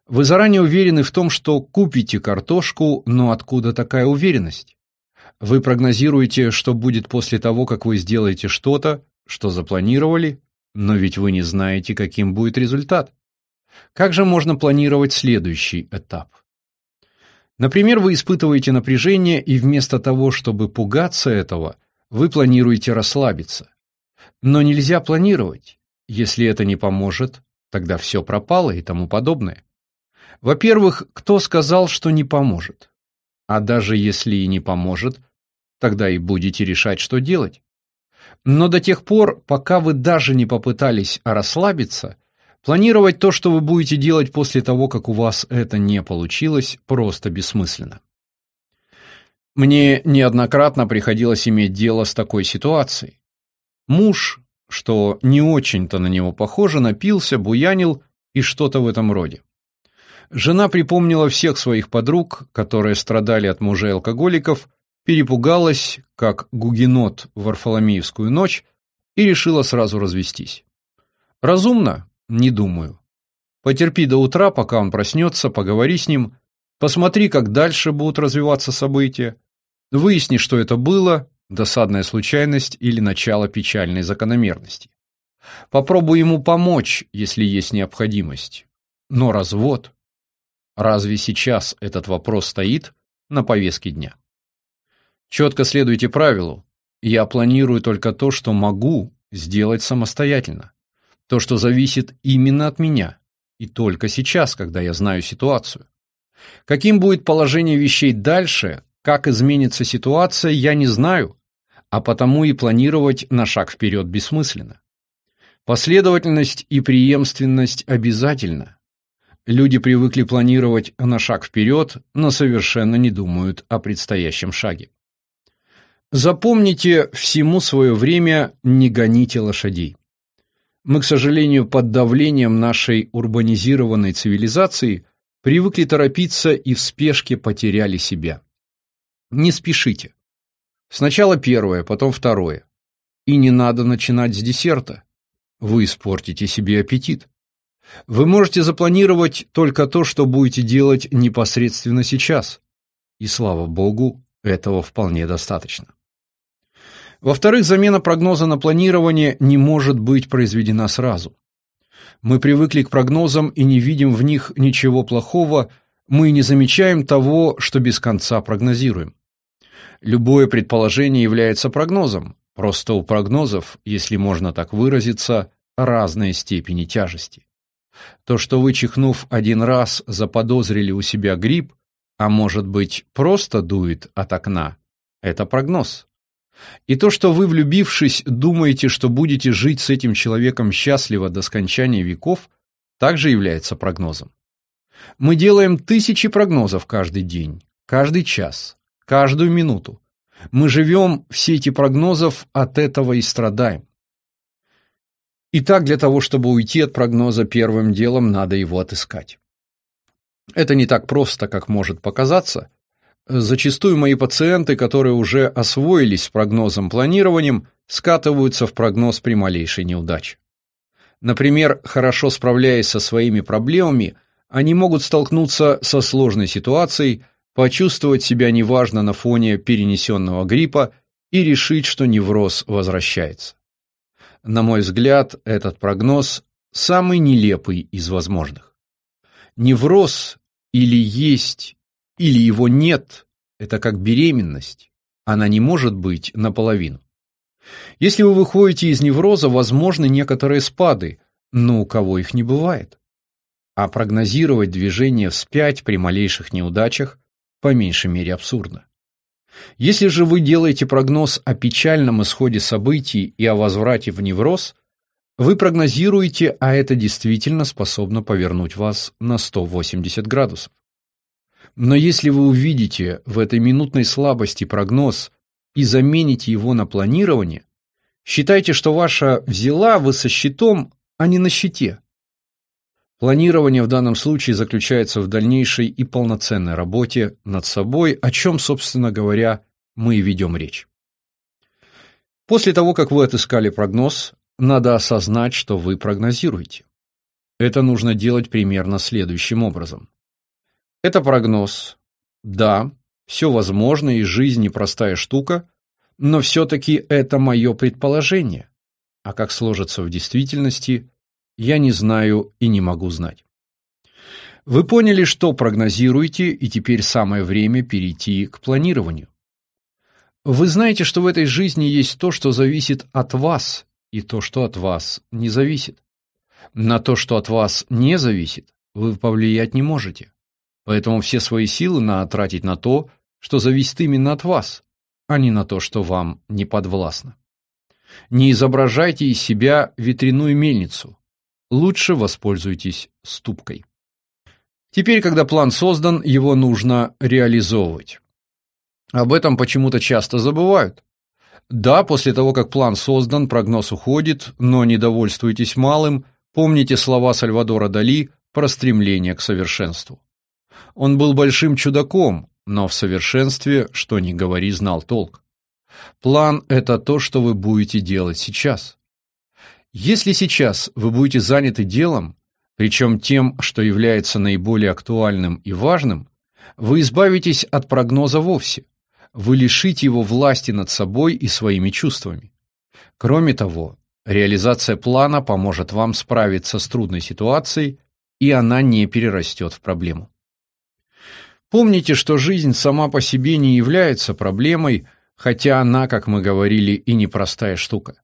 Вы заранее уверены в том, что купите картошку, но откуда такая уверенность? Вы прогнозируете, что будет после того, как вы сделаете что-то, что запланировали, но ведь вы не знаете, каким будет результат. Как же можно планировать следующий этап? Например, вы испытываете напряжение, и вместо того, чтобы пугаться этого, вы планируете расслабиться. Но нельзя планировать. Если это не поможет, тогда все пропало и тому подобное. Во-первых, кто сказал, что не поможет? А даже если и не поможет, тогда и будете решать, что делать. Но до тех пор, пока вы даже не попытались расслабиться, планировать то, что вы будете делать после того, как у вас это не получилось, просто бессмысленно. Мне неоднократно приходилось иметь дело с такой ситуацией. Муж, что не очень-то на него похоже, напился, буянил и что-то в этом роде. Жена припомнила всех своих подруг, которые страдали от мужей-алкоголиков, перепугалась, как гугенот в Варфоломеевскую ночь, и решила сразу развестись. Разумно? Не думаю. Потерпи до утра, пока он проснется, поговори с ним, посмотри, как дальше будут развиваться события, выясни, что это было, досадная случайность или начало печальной закономерности. Попробуй ему помочь, если есть необходимость. Но развод... Разве сейчас этот вопрос стоит на повестке дня? Четко следуйте правилу. Я планирую только то, что могу сделать самостоятельно. То, что зависит именно от меня. И только сейчас, когда я знаю ситуацию. Каким будет положение вещей дальше, как изменится ситуация, я не знаю, а потому и планировать на шаг вперед бессмысленно. Последовательность и преемственность обязательно. Люди привыкли планировать на шаг вперед, но совершенно не думают о предстоящем шаге. Запомните, всему свое время не гоните лошадей. Мы, к сожалению, под давлением нашей урбанизированной цивилизации привыкли торопиться и в спешке потеряли себя. Не спешите. Сначала первое, потом второе. И не надо начинать с десерта. Вы испортите себе аппетит. Вы можете запланировать только то, что будете делать непосредственно сейчас. И слава богу, этого вполне достаточно. Во-вторых, замена прогноза на планирование не может быть произведена сразу. Мы привыкли к прогнозам и не видим в них ничего плохого, мы не замечаем того, что без конца прогнозируем. Любое предположение является прогнозом, просто у прогнозов, если можно так выразиться, разные степени тяжести. То, что вы, чихнув один раз, заподозрили у себя грипп, а может быть, просто дует от окна, это прогноз. И то, что вы, влюбившись, думаете, что будете жить с этим человеком счастливо до скончания веков, также является прогнозом. Мы делаем тысячи прогнозов каждый день, каждый час, каждую минуту. Мы живем в сети прогнозов, от этого и страдаем. Итак, для того, чтобы уйти от прогноза, первым делом надо его отыскать. Это не так просто, как может показаться. Зачастую мои пациенты, которые уже освоились с прогнозом планированием, скатываются в прогноз при малейшей неудаче. Например, хорошо справляясь со своими проблемами, они могут столкнуться со сложной ситуацией, почувствовать себя неважно на фоне перенесенного гриппа и решить, что невроз возвращается. На мой взгляд, этот прогноз самый нелепый из возможных. Невроз или есть, или его нет – это как беременность. Она не может быть наполовину. Если вы выходите из невроза, возможны некоторые спады, но у кого их не бывает. А прогнозировать движение вспять при малейших неудачах по меньшей мере абсурдно. Если же вы делаете прогноз о печальном исходе событий и о возврате в невроз, вы прогнозируете, а это действительно способно повернуть вас на 180 градусов. Но если вы увидите в этой минутной слабости прогноз и замените его на планирование, считайте, что ваша взяла вы со щитом, а не на щите. Планирование в данном случае заключается в дальнейшей и полноценной работе над собой, о чем, собственно говоря, мы и ведем речь. После того, как вы отыскали прогноз, надо осознать, что вы прогнозируете. Это нужно делать примерно следующим образом. Это прогноз. Да, все возможно, и жизнь непростая штука, но все-таки это мое предположение. А как сложится в действительности, я не знаю и не могу знать. Вы поняли, что прогнозируете, и теперь самое время перейти к планированию. Вы знаете, что в этой жизни есть то, что зависит от вас, и то, что от вас не зависит. На то, что от вас не зависит, вы повлиять не можете. Поэтому все свои силы надо тратить на то, что зависит именно от вас, а не на то, что вам не подвластно. Не изображайте из себя ветряную мельницу, лучше воспользуйтесь ступкой. Теперь, когда план создан, его нужно реализовывать. Об этом почему-то часто забывают. Да, после того, как план создан, прогноз уходит, но не довольствуйтесь малым, помните слова Сальвадора Дали про стремление к совершенству. Он был большим чудаком, но в совершенстве, что ни говори, знал толк. План – это то, что вы будете делать сейчас. Если сейчас вы будете заняты делом, причем тем, что является наиболее актуальным и важным, вы избавитесь от прогноза вовсе. Вы лишите его власти над собой и своими чувствами. Кроме того, реализация плана поможет вам справиться с трудной ситуацией, и она не перерастет в проблему. Помните, что жизнь сама по себе не является проблемой, хотя она, как мы говорили, и непростая штука.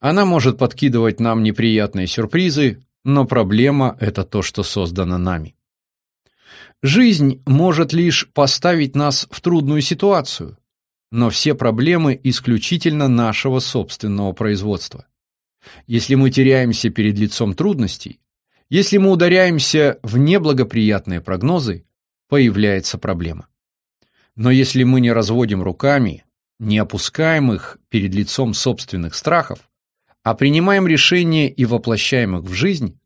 Она может подкидывать нам неприятные сюрпризы, но проблема – это то, что создано нами. Жизнь может лишь поставить нас в трудную ситуацию, но все проблемы исключительно нашего собственного производства. Если мы теряемся перед лицом трудностей, если мы ударяемся в неблагоприятные прогнозы, появляется проблема. Но если мы не разводим руками, не опускаем их перед лицом собственных страхов, а принимаем решения и воплощаем их в жизнь,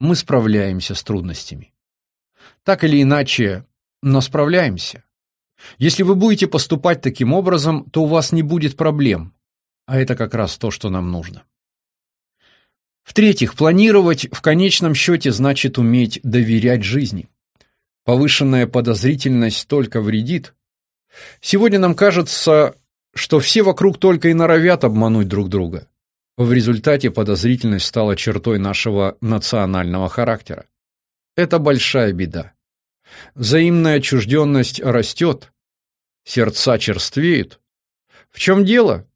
мы справляемся с трудностями. Так или иначе, но справляемся. Если вы будете поступать таким образом, то у вас не будет проблем, а это как раз то, что нам нужно. В-третьих, планировать в конечном счете значит уметь доверять жизни. Повышенная подозрительность только вредит. Сегодня нам кажется, что все вокруг только и норовят обмануть друг друга. В результате подозрительность стала чертой нашего национального характера. Это большая беда. Взаимная отчужденность растет, сердца черствеют. В чем дело?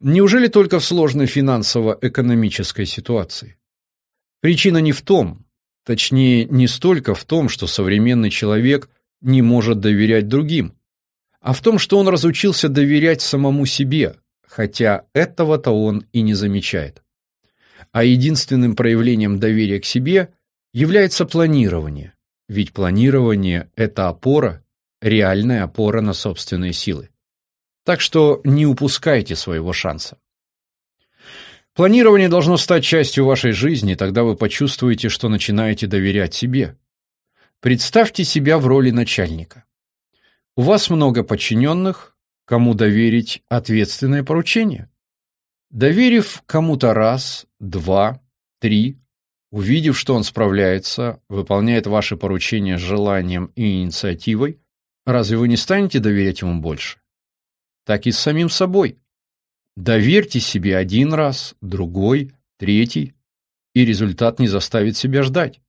Неужели только в сложной финансово-экономической ситуации? Причина не в том, точнее, не столько в том, что современный человек не может доверять другим, а в том, что он разучился доверять самому себе, хотя этого-то он и не замечает. А единственным проявлением доверия к себе является планирование, ведь планирование – это опора, реальная опора на собственные силы. Так что не упускайте своего шанса. Планирование должно стать частью вашей жизни, тогда вы почувствуете, что начинаете доверять себе. Представьте себя в роли начальника. У вас много подчиненных, кому доверить ответственное поручение. Доверив кому-то раз, два, три, увидев, что он справляется, выполняет ваши поручения с желанием и инициативой, разве вы не станете доверять ему больше? так и с самим собой. Доверьте себе один раз, другой, третий, и результат не заставит себя ждать.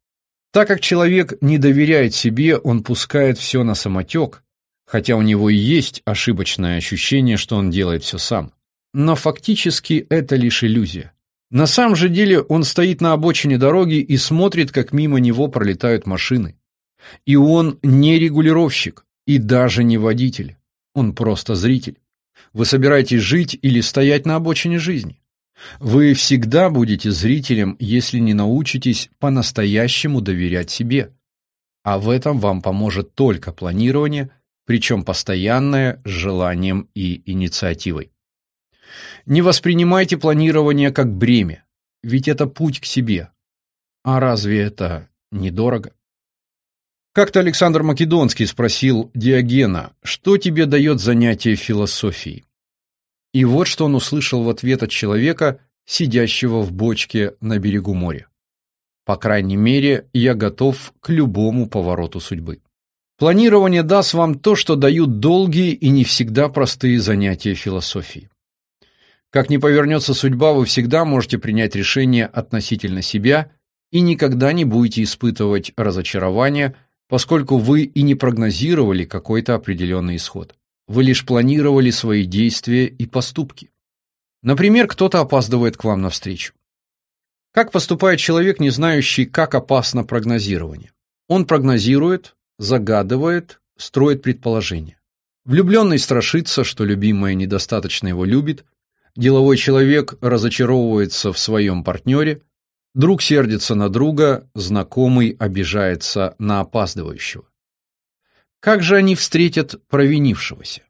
Так как человек не доверяет себе, он пускает все на самотек, хотя у него и есть ошибочное ощущение, что он делает все сам. Но фактически это лишь иллюзия. На самом же деле он стоит на обочине дороги и смотрит, как мимо него пролетают машины. И он не регулировщик и даже не водитель. Он просто зритель. Вы собираетесь жить или стоять на обочине жизни? Вы всегда будете зрителем, если не научитесь по-настоящему доверять себе. А в этом вам поможет только планирование, причем постоянное, с желанием и инициативой. Не воспринимайте планирование как бремя, ведь это путь к себе. А разве это недорого? Как-то Александр Македонский спросил Диогена, что тебе дает занятие философией? И вот что он услышал в ответ от человека, сидящего в бочке на берегу моря. По крайней мере, я готов к любому повороту судьбы. Планирование даст вам то, что дают долгие и не всегда простые занятия философии. Как ни повернется судьба, вы всегда можете принять решение относительно себя и никогда не будете испытывать разочарования – поскольку вы и не прогнозировали какой-то определенный исход. Вы лишь планировали свои действия и поступки. Например, кто-то опаздывает к вам навстречу. Как поступает человек, не знающий, как опасно прогнозирование? Он прогнозирует, загадывает, строит предположения. Влюбленный страшится, что любимая недостаточно его любит, деловой человек разочаровывается в своем партнере, Друг сердится на друга, знакомый обижается на опаздывающего. Как же они встретят провинившегося?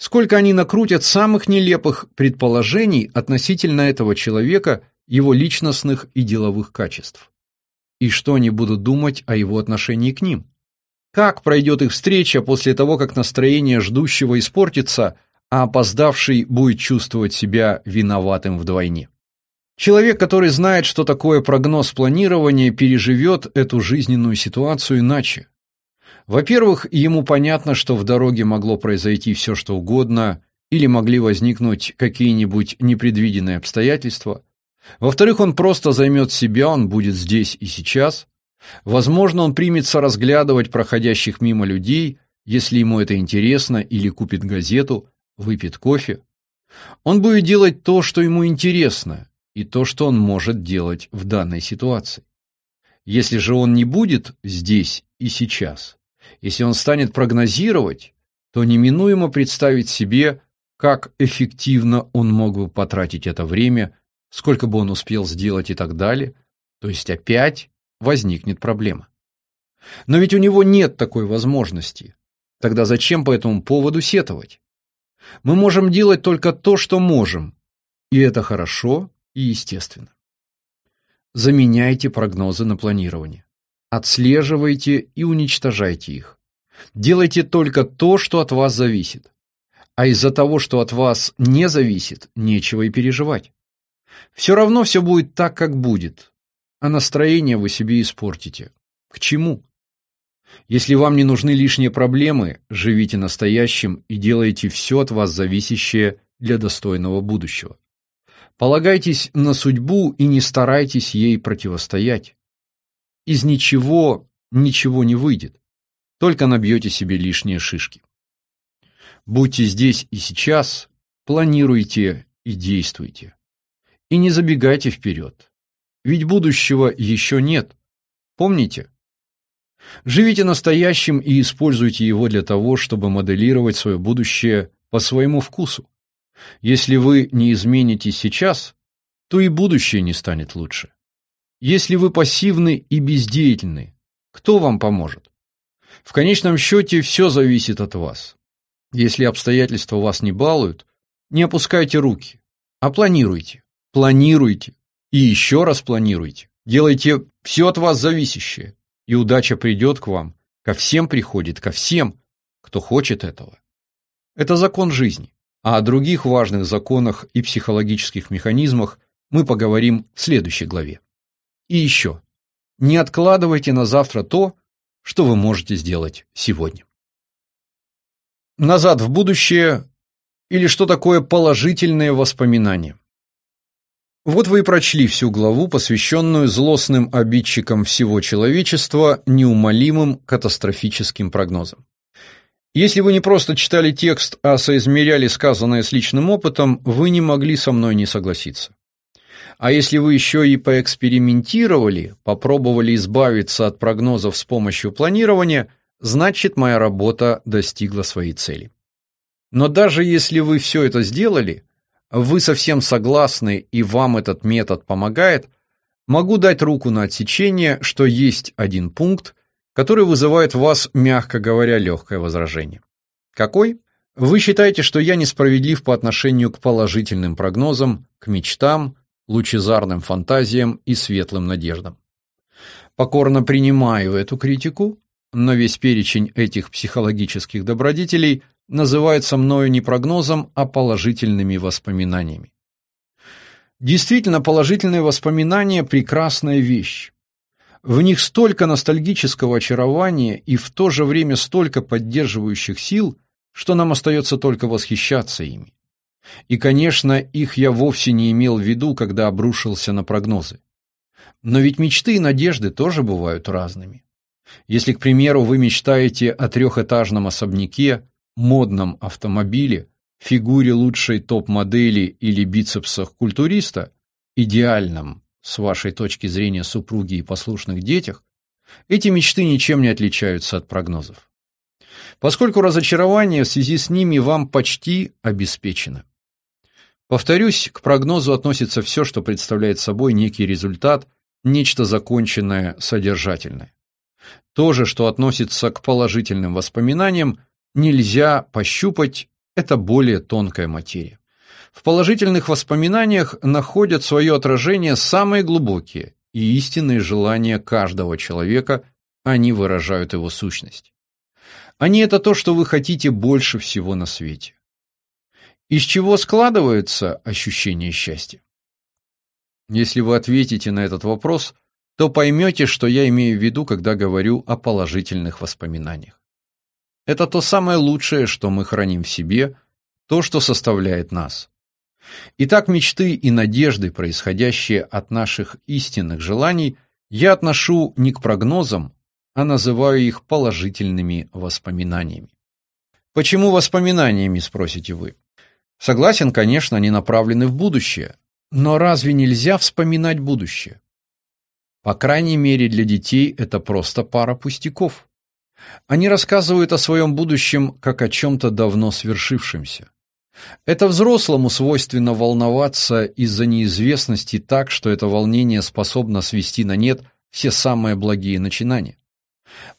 сколько они накрутят самых нелепых предположений относительно этого человека, его личностных и деловых качеств. И что они будут думать о его отношении к ним? Как пройдет их встреча после того, как настроение ждущего испортится, а опоздавший будет чувствовать себя виноватым вдвойне? Человек, который знает, что такое прогноз планирования, переживет эту жизненную ситуацию иначе. Во-первых, ему понятно, что в дороге могло произойти все, что угодно, или могли возникнуть какие-нибудь непредвиденные обстоятельства. Во-вторых, он просто займет себя, он будет здесь и сейчас. Возможно, он примется разглядывать проходящих мимо людей, если ему это интересно, или купит газету, выпьет кофе. Он будет делать то, что ему интересно, и то, что он может делать в данной ситуации. Если же он не будет здесь и сейчас, если он станет прогнозировать, то неминуемо представить себе, как эффективно он мог бы потратить это время, сколько бы он успел сделать и так далее, то есть опять возникнет проблема. Но ведь у него нет такой возможности. Тогда зачем по этому поводу сетовать? Мы можем делать только то, что можем, и это хорошо и естественно. Заменяйте прогнозы на планирование. Отслеживайте и уничтожайте их. Делайте только то, что от вас зависит. А из-за того, что от вас не зависит, нечего и переживать. Все равно все будет так, как будет. А настроение вы себе испортите. К чему? Если вам не нужны лишние проблемы, живите настоящим и делайте все от вас зависящее для достойного будущего. Полагайтесь на судьбу и не старайтесь ей противостоять. Из ничего ничего не выйдет, только набьете себе лишние шишки. Будьте здесь и сейчас, планируйте и действуйте. И не забегайте вперед, ведь будущего еще нет. Помните? Живите настоящим и используйте его для того, чтобы моделировать свое будущее по своему вкусу. Если вы не изменитесь сейчас, то и будущее не станет лучше. Если вы пассивны и бездеятельны, кто вам поможет? В конечном счете все зависит от вас. Если обстоятельства вас не балуют, не опускайте руки, а планируйте, планируйте и еще раз планируйте. Делайте все от вас зависящее, и удача придет к вам, ко всем приходит, ко всем, кто хочет этого. Это закон жизни. А о других важных законах и психологических механизмах мы поговорим в следующей главе. И еще. Не откладывайте на завтра то, что вы можете сделать сегодня. Назад в будущее или что такое положительные воспоминания. Вот вы и прочли всю главу, посвященную злостным обидчикам всего человечества, неумолимым катастрофическим прогнозам. Если вы не просто читали текст, а соизмеряли сказанное с личным опытом, вы не могли со мной не согласиться. А если вы еще и поэкспериментировали, попробовали избавиться от прогнозов с помощью планирования, значит, моя работа достигла своей цели. Но даже если вы все это сделали, вы совсем согласны и вам этот метод помогает, могу дать руку на отсечение, что есть один пункт, который вызывает в вас, мягко говоря, легкое возражение. Какой? Вы считаете, что я несправедлив по отношению к положительным прогнозам, к мечтам, лучезарным фантазиям и светлым надеждам. Покорно принимаю эту критику, но весь перечень этих психологических добродетелей называется мною не прогнозом, а положительными воспоминаниями. Действительно, положительные воспоминания – прекрасная вещь. В них столько ностальгического очарования и в то же время столько поддерживающих сил, что нам остается только восхищаться ими. И, конечно, их я вовсе не имел в виду, когда обрушился на прогнозы. Но ведь мечты и надежды тоже бывают разными. Если, к примеру, вы мечтаете о трехэтажном особняке, модном автомобиле, фигуре лучшей топ-модели или бицепсах культуриста, идеальном, с вашей точки зрения, супруги и послушных детях, эти мечты ничем не отличаются от прогнозов. Поскольку разочарование в связи с ними вам почти обеспечено. Повторюсь, к прогнозу относится все, что представляет собой некий результат, нечто законченное, содержательное. То же, что относится к положительным воспоминаниям, нельзя пощупать, это более тонкая материя. В положительных воспоминаниях находят свое отражение самые глубокие и истинные желания каждого человека, они выражают его сущность. Они это то, что вы хотите больше всего на свете. Из чего складывается ощущение счастья? Если вы ответите на этот вопрос, то поймете, что я имею в виду, когда говорю о положительных воспоминаниях. Это то самое лучшее, что мы храним в себе, то, что составляет нас. Итак, мечты и надежды, происходящие от наших истинных желаний, я отношу не к прогнозам, а называю их положительными воспоминаниями. Почему воспоминаниями, спросите вы? Согласен, конечно, они направлены в будущее, но разве нельзя вспоминать будущее? По крайней мере, для детей это просто пара пустяков. Они рассказывают о своем будущем как о чем-то давно свершившемся. Это взрослому свойственно волноваться из-за неизвестности так, что это волнение способно свести на нет все самые благие начинания.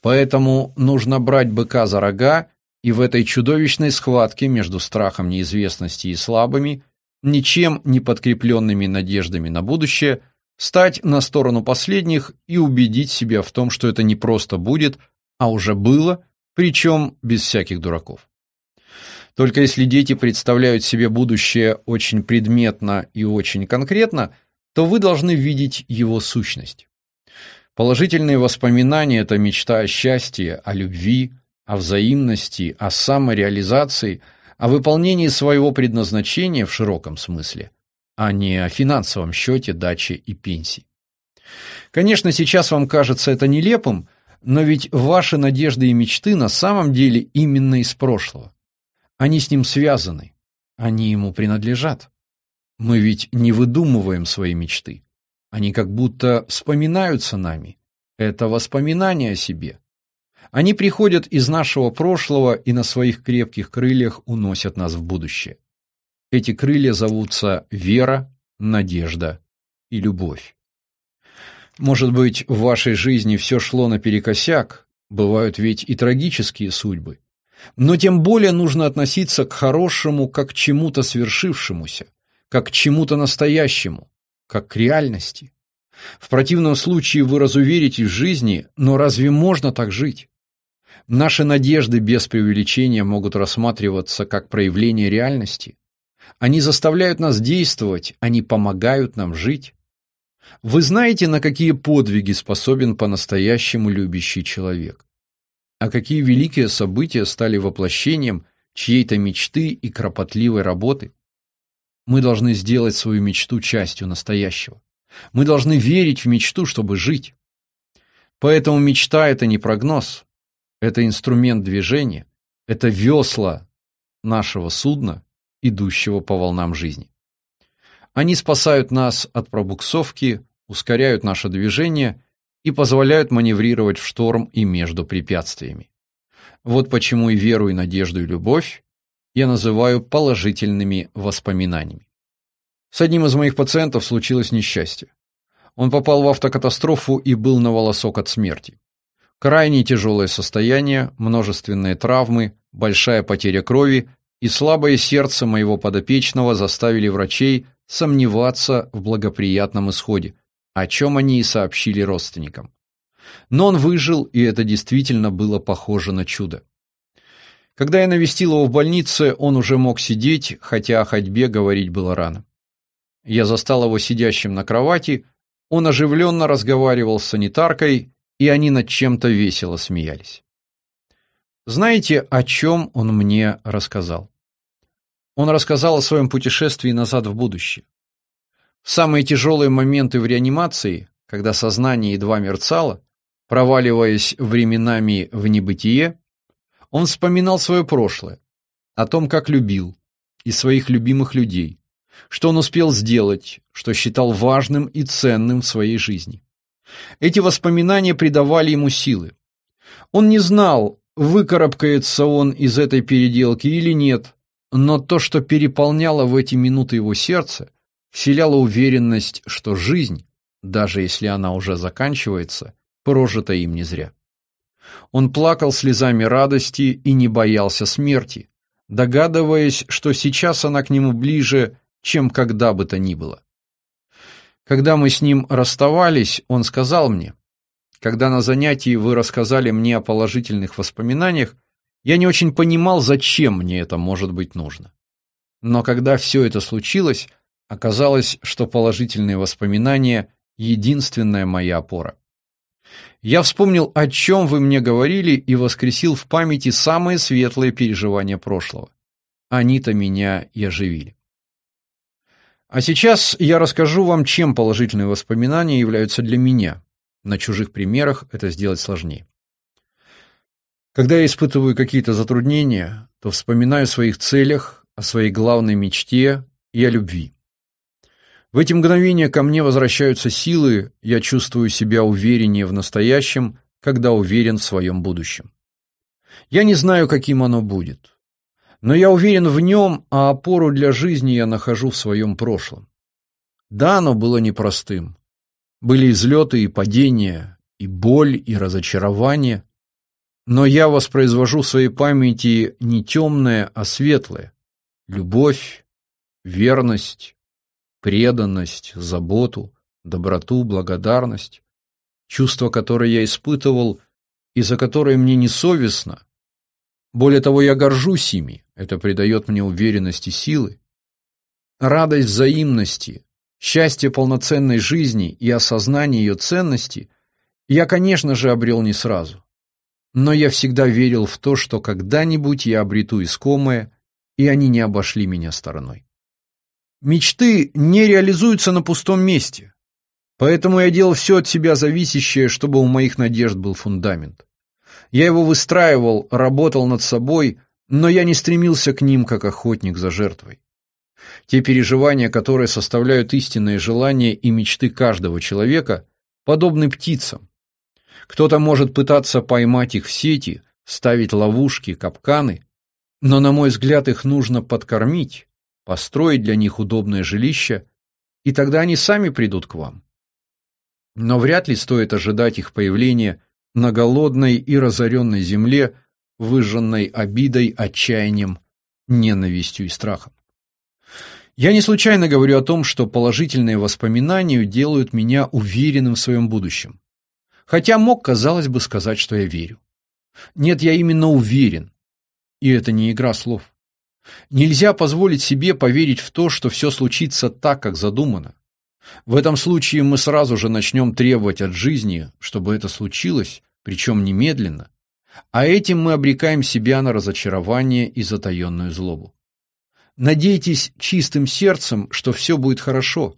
Поэтому нужно брать быка за рога и в этой чудовищной схватке между страхом неизвестности и слабыми, ничем не подкрепленными надеждами на будущее, стать на сторону последних и убедить себя в том, что это не просто будет, а уже было, причем без всяких дураков. Только если дети представляют себе будущее очень предметно и очень конкретно, то вы должны видеть его сущность. Положительные воспоминания – это мечта о счастье, о любви, о взаимности, о самореализации, о выполнении своего предназначения в широком смысле, а не о финансовом счете, даче и пенсии. Конечно, сейчас вам кажется это нелепым, но ведь ваши надежды и мечты на самом деле именно из прошлого. Они с ним связаны, они ему принадлежат. Мы ведь не выдумываем свои мечты. Они как будто вспоминаются нами. Это воспоминания о себе. Они приходят из нашего прошлого и на своих крепких крыльях уносят нас в будущее. Эти крылья зовутся вера, надежда и любовь. Может быть, в вашей жизни все шло наперекосяк, бывают ведь и трагические судьбы. Но тем более нужно относиться к хорошему как к чему-то свершившемуся, как к чему-то настоящему, как к реальности. В противном случае вы разуверитесь в жизни, но разве можно так жить? Наши надежды без преувеличения могут рассматриваться как проявление реальности. Они заставляют нас действовать, они помогают нам жить. Вы знаете, на какие подвиги способен по-настоящему любящий человек? А какие великие события стали воплощением чьей-то мечты и кропотливой работы? Мы должны сделать свою мечту частью настоящего. Мы должны верить в мечту, чтобы жить. Поэтому мечта – это не прогноз, это инструмент движения, это весла нашего судна, идущего по волнам жизни. Они спасают нас от пробуксовки, ускоряют наше движение и позволяют маневрировать в шторм и между препятствиями. Вот почему и веру, и надежду, и любовь я называю положительными воспоминаниями. С одним из моих пациентов случилось несчастье. Он попал в автокатастрофу и был на волосок от смерти. Крайне тяжелое состояние, множественные травмы, большая потеря крови и слабое сердце моего подопечного заставили врачей сомневаться в благоприятном исходе, о чем они и сообщили родственникам. Но он выжил, и это действительно было похоже на чудо. Когда я навестил его в больнице, он уже мог сидеть, хотя о ходьбе говорить было рано. Я застал его сидящим на кровати, он оживленно разговаривал с санитаркой, и они над чем-то весело смеялись. Знаете, о чем он мне рассказал? Он рассказал о своем путешествии назад в будущее. В самые тяжелые моменты в реанимации, когда сознание едва мерцало, проваливаясь временами в небытие, он вспоминал свое прошлое, о том, как любил, и своих любимых людей, что он успел сделать, что считал важным и ценным в своей жизни. Эти воспоминания придавали ему силы. Он не знал, выкарабкается он из этой переделки или нет, но то, что переполняло в эти минуты его сердце, вселяло уверенность, что жизнь, даже если она уже заканчивается, прожита им не зря. Он плакал слезами радости и не боялся смерти, догадываясь, что сейчас она к нему ближе, чем когда бы то ни было. Когда мы с ним расставались, он сказал мне, когда на занятии вы рассказали мне о положительных воспоминаниях, я не очень понимал, зачем мне это может быть нужно. Но когда все это случилось, оказалось, что положительные воспоминания – единственная моя опора. Я вспомнил, о чем вы мне говорили, и воскресил в памяти самые светлые переживания прошлого. Они-то меня и оживили. А сейчас я расскажу вам, чем положительные воспоминания являются для меня. На чужих примерах это сделать сложнее. Когда я испытываю какие-то затруднения, то вспоминаю о своих целях, о своей главной мечте и о любви. В эти мгновения ко мне возвращаются силы, я чувствую себя увереннее в настоящем, когда уверен в своем будущем. Я не знаю, каким оно будет. Но я уверен в нем, а опору для жизни я нахожу в своем прошлом. Да, оно было непростым. Были взлеты и падения, и боль, и разочарование. Но я воспроизвожу в своей памяти не темное, а светлое. Любовь, верность, преданность, заботу, доброту, благодарность, чувство, которое я испытывал и за которое мне не совестно. Более того, я горжусь ими, это придает мне уверенность и силы. Радость взаимности, счастье полноценной жизни и осознание ее ценности я, конечно же, обрел не сразу. Но я всегда верил в то, что когда-нибудь я обрету искомое, и они не обошли меня стороной. Мечты не реализуются на пустом месте. Поэтому я делал все от себя зависящее, чтобы у моих надежд был фундамент. Я его выстраивал, работал над собой, но я не стремился к ним, как охотник за жертвой. Те переживания, которые составляют истинные желания и мечты каждого человека, подобны птицам. Кто-то может пытаться поймать их в сети, ставить ловушки, капканы, но, на мой взгляд, их нужно подкормить, построить для них удобное жилище, и тогда они сами придут к вам. Но вряд ли стоит ожидать их появления на голодной и разоренной земле, выжженной обидой, отчаянием, ненавистью и страхом. Я не случайно говорю о том, что положительные воспоминания делают меня уверенным в своем будущем. Хотя мог, казалось бы, сказать, что я верю. Нет, я именно уверен. И это не игра слов. Нельзя позволить себе поверить в то, что все случится так, как задумано. В этом случае мы сразу же начнем требовать от жизни, чтобы это случилось, причем немедленно, а этим мы обрекаем себя на разочарование и затаенную злобу. Надейтесь чистым сердцем, что все будет хорошо,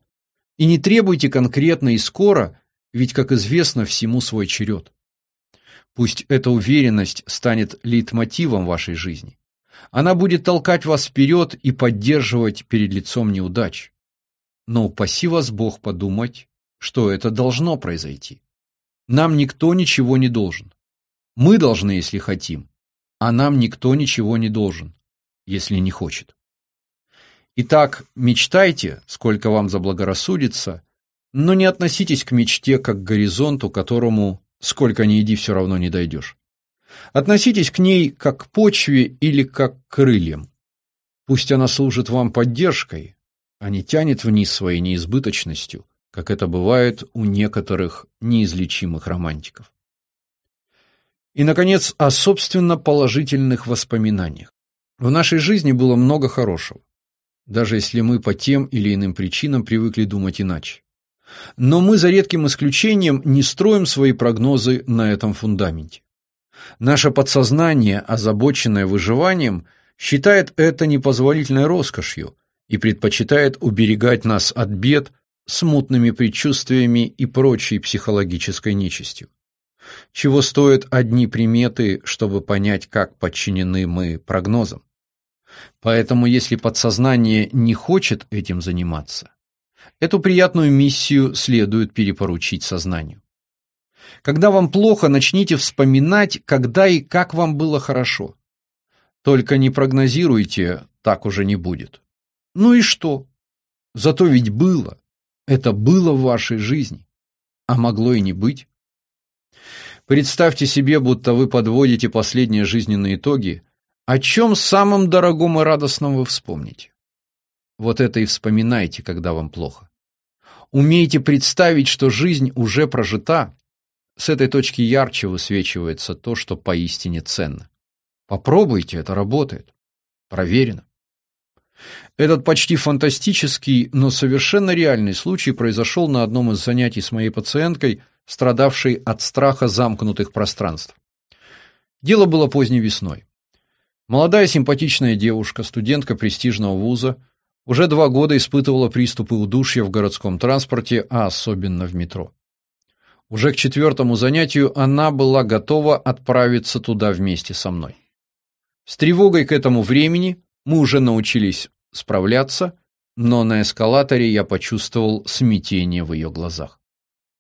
и не требуйте конкретно и скоро, ведь, как известно, всему свой черед. Пусть эта уверенность станет лейтмотивом вашей жизни. Она будет толкать вас вперед и поддерживать перед лицом неудач. Но упаси вас Бог подумать, что это должно произойти. Нам никто ничего не должен. Мы должны, если хотим, а нам никто ничего не должен, если не хочет. Итак, мечтайте, сколько вам заблагорассудится, но не относитесь к мечте как к горизонту, которому, сколько ни иди, все равно не дойдешь. Относитесь к ней как к почве или как к крыльям. Пусть она служит вам поддержкой, а не тянет вниз своей неизбыточностью, как это бывает у некоторых неизлечимых романтиков. И, наконец, о собственно положительных воспоминаниях. В нашей жизни было много хорошего, даже если мы по тем или иным причинам привыкли думать иначе. Но мы, за редким исключением, не строим свои прогнозы на этом фундаменте. Наше подсознание, озабоченное выживанием, считает это непозволительной роскошью и предпочитает уберегать нас от бед смутными предчувствиями и прочей психологической нечистью. Чего стоят одни приметы, чтобы понять, как подчинены мы прогнозам? Поэтому, если подсознание не хочет этим заниматься, эту приятную миссию следует перепоручить сознанию. Когда вам плохо, начните вспоминать, когда и как вам было хорошо. Только не прогнозируйте, так уже не будет. Ну и что? Зато ведь было. Это было в вашей жизни. А могло и не быть. Представьте себе, будто вы подводите последние жизненные итоги, О чем самом дорогом и радостном вы вспомните? Вот это и вспоминайте, когда вам плохо. Умейте представить, что жизнь уже прожита. С этой точки ярче высвечивается то, что поистине ценно. Попробуйте, это работает. Проверено. Этот почти фантастический, но совершенно реальный случай произошел на одном из занятий с моей пациенткой, страдавшей от страха замкнутых пространств. Дело было поздней весной. Молодая симпатичная девушка, студентка престижного вуза, уже два года испытывала приступы удушья в городском транспорте, а особенно в метро. Уже к четвертому занятию она была готова отправиться туда вместе со мной. С тревогой к этому времени мы уже научились справляться, но на эскалаторе я почувствовал смятение в ее глазах.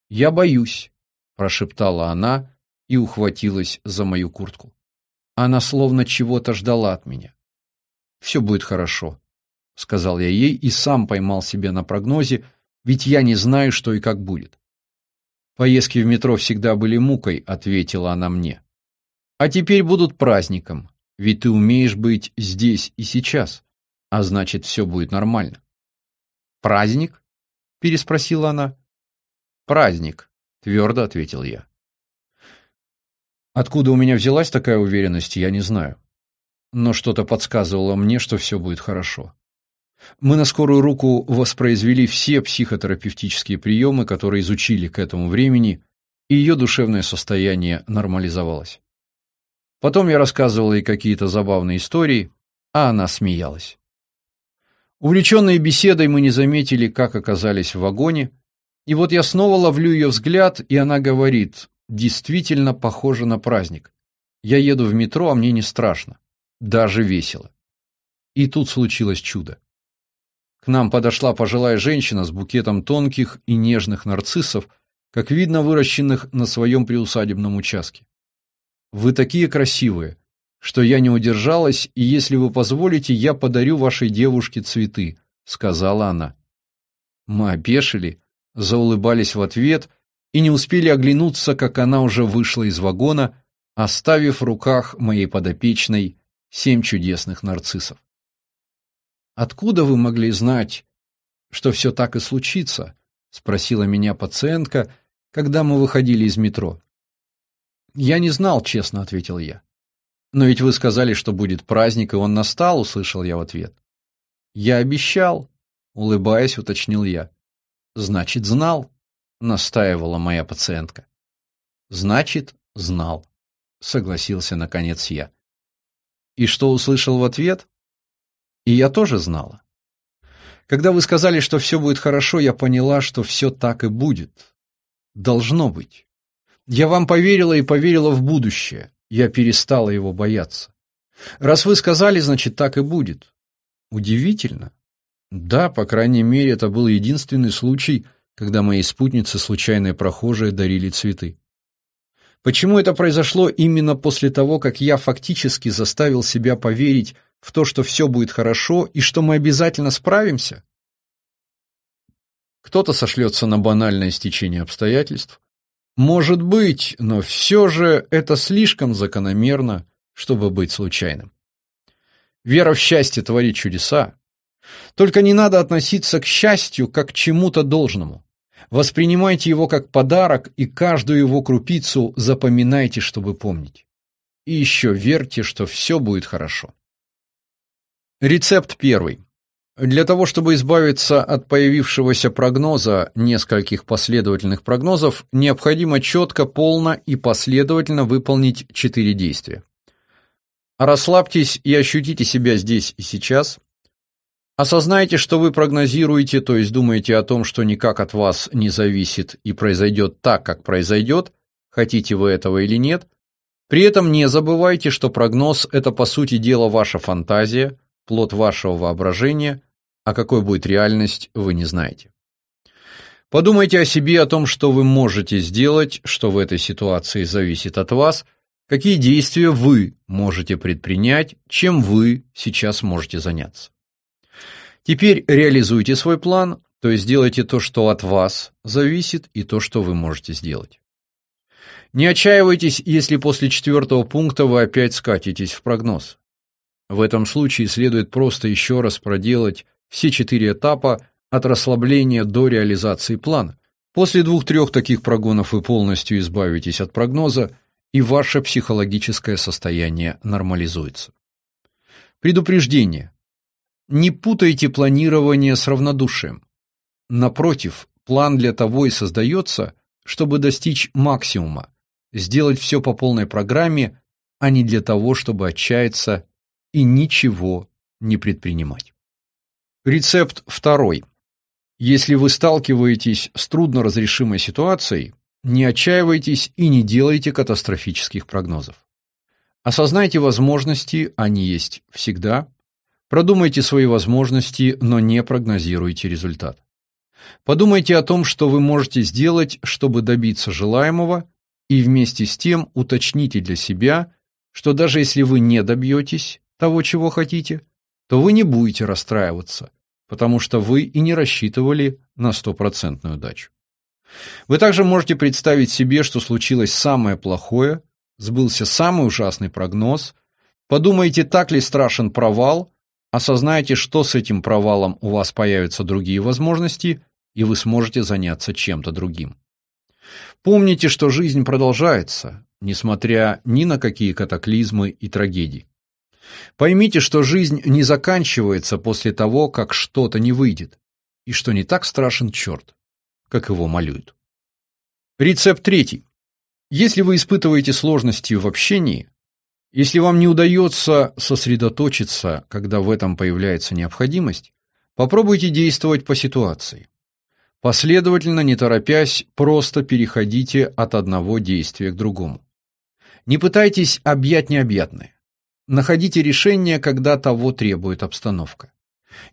«Я боюсь», – прошептала она и ухватилась за мою куртку. Она словно чего-то ждала от меня. «Все будет хорошо», — сказал я ей и сам поймал себя на прогнозе, ведь я не знаю, что и как будет. «Поездки в метро всегда были мукой», — ответила она мне. «А теперь будут праздником, ведь ты умеешь быть здесь и сейчас, а значит, все будет нормально». «Праздник?» — переспросила она. «Праздник», — твердо ответил я. Откуда у меня взялась такая уверенность, я не знаю. Но что-то подсказывало мне, что все будет хорошо. Мы на скорую руку воспроизвели все психотерапевтические приемы, которые изучили к этому времени, и ее душевное состояние нормализовалось. Потом я рассказывал ей какие-то забавные истории, а она смеялась. Увлеченные беседой мы не заметили, как оказались в вагоне, и вот я снова ловлю ее взгляд, и она говорит, действительно похоже на праздник. Я еду в метро, а мне не страшно. Даже весело. И тут случилось чудо. К нам подошла пожилая женщина с букетом тонких и нежных нарциссов, как видно, выращенных на своем приусадебном участке. «Вы такие красивые, что я не удержалась, и если вы позволите, я подарю вашей девушке цветы», — сказала она. Мы опешили, заулыбались в ответ — и не успели оглянуться, как она уже вышла из вагона, оставив в руках моей подопечной семь чудесных нарциссов. «Откуда вы могли знать, что все так и случится?» — спросила меня пациентка, когда мы выходили из метро. «Я не знал, честно», — ответил я. «Но ведь вы сказали, что будет праздник, и он настал», — услышал я в ответ. «Я обещал», — улыбаясь, уточнил я. «Значит, знал» настаивала моя пациентка. Значит, знал, согласился наконец я. И что услышал в ответ? И я тоже знала. Когда вы сказали, что все будет хорошо, я поняла, что все так и будет. Должно быть. Я вам поверила и поверила в будущее. Я перестала его бояться. Раз вы сказали, значит, так и будет. Удивительно. Да, по крайней мере, это был единственный случай, когда моей спутнице случайные прохожие дарили цветы. Почему это произошло именно после того, как я фактически заставил себя поверить в то, что все будет хорошо и что мы обязательно справимся? Кто-то сошлется на банальное стечение обстоятельств. Может быть, но все же это слишком закономерно, чтобы быть случайным. Вера в счастье творит чудеса, только не надо относиться к счастью как к чему-то должному. Воспринимайте его как подарок и каждую его крупицу запоминайте, чтобы помнить. И еще верьте, что все будет хорошо. Рецепт первый. Для того, чтобы избавиться от появившегося прогноза, нескольких последовательных прогнозов, необходимо четко, полно и последовательно выполнить четыре действия. Расслабьтесь и ощутите себя здесь и сейчас, Осознайте, что вы прогнозируете, то есть думаете о том, что никак от вас не зависит и произойдет так, как произойдет, хотите вы этого или нет. При этом не забывайте, что прогноз – это по сути дела ваша фантазия, плод вашего воображения, а какой будет реальность, вы не знаете. Подумайте о себе, о том, что вы можете сделать, что в этой ситуации зависит от вас, какие действия вы можете предпринять, чем вы сейчас можете заняться. Теперь реализуйте свой план, то есть делайте то, что от вас зависит, и то, что вы можете сделать. Не отчаивайтесь, если после четвертого пункта вы опять скатитесь в прогноз. В этом случае следует просто еще раз проделать все четыре этапа от расслабления до реализации плана. После двух-трех таких прогонов вы полностью избавитесь от прогноза, и ваше психологическое состояние нормализуется. Предупреждение. Не путайте планирование с равнодушием. Напротив, план для того и создается, чтобы достичь максимума, сделать все по полной программе, а не для того, чтобы отчаяться и ничего не предпринимать. Рецепт второй. Если вы сталкиваетесь с трудноразрешимой ситуацией, не отчаивайтесь и не делайте катастрофических прогнозов. Осознайте возможности, они есть всегда. Продумайте свои возможности, но не прогнозируйте результат. Подумайте о том, что вы можете сделать, чтобы добиться желаемого, и вместе с тем уточните для себя, что даже если вы не добьетесь того, чего хотите, то вы не будете расстраиваться, потому что вы и не рассчитывали на стопроцентную удачу. Вы также можете представить себе, что случилось самое плохое, сбылся самый ужасный прогноз, подумайте, так ли страшен провал, осознайте, что с этим провалом у вас появятся другие возможности, и вы сможете заняться чем-то другим. Помните, что жизнь продолжается, несмотря ни на какие катаклизмы и трагедии. Поймите, что жизнь не заканчивается после того, как что-то не выйдет, и что не так страшен черт, как его малюют. Рецепт третий. Если вы испытываете сложности в общении, если вам не удается сосредоточиться, когда в этом появляется необходимость, попробуйте действовать по ситуации. Последовательно, не торопясь, просто переходите от одного действия к другому. Не пытайтесь объять необъятное. Находите решение, когда того требует обстановка.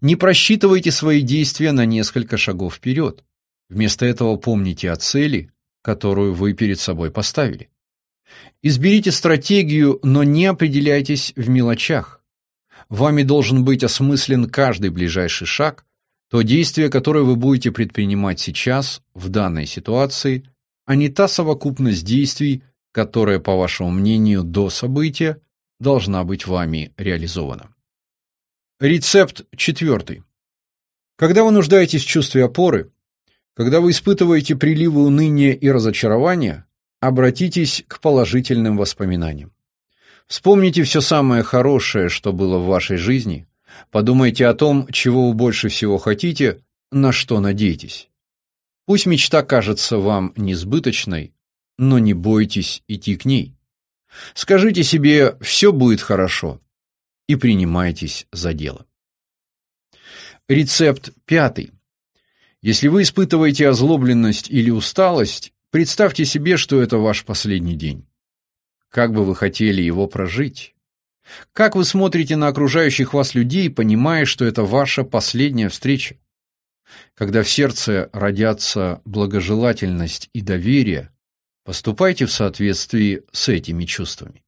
Не просчитывайте свои действия на несколько шагов вперед. Вместо этого помните о цели, которую вы перед собой поставили. Изберите стратегию, но не определяйтесь в мелочах. Вами должен быть осмыслен каждый ближайший шаг, то действие, которое вы будете предпринимать сейчас, в данной ситуации, а не та совокупность действий, которая, по вашему мнению, до события должна быть вами реализована. Рецепт четвертый. Когда вы нуждаетесь в чувстве опоры, когда вы испытываете приливы уныния и разочарования, обратитесь к положительным воспоминаниям. Вспомните все самое хорошее, что было в вашей жизни, подумайте о том, чего вы больше всего хотите, на что надеетесь. Пусть мечта кажется вам несбыточной, но не бойтесь идти к ней. Скажите себе «все будет хорошо» и принимайтесь за дело. Рецепт пятый. Если вы испытываете озлобленность или усталость, представьте себе, что это ваш последний день. Как бы вы хотели его прожить? Как вы смотрите на окружающих вас людей, понимая, что это ваша последняя встреча? Когда в сердце родятся благожелательность и доверие, Поступайте в соответствии с этими чувствами.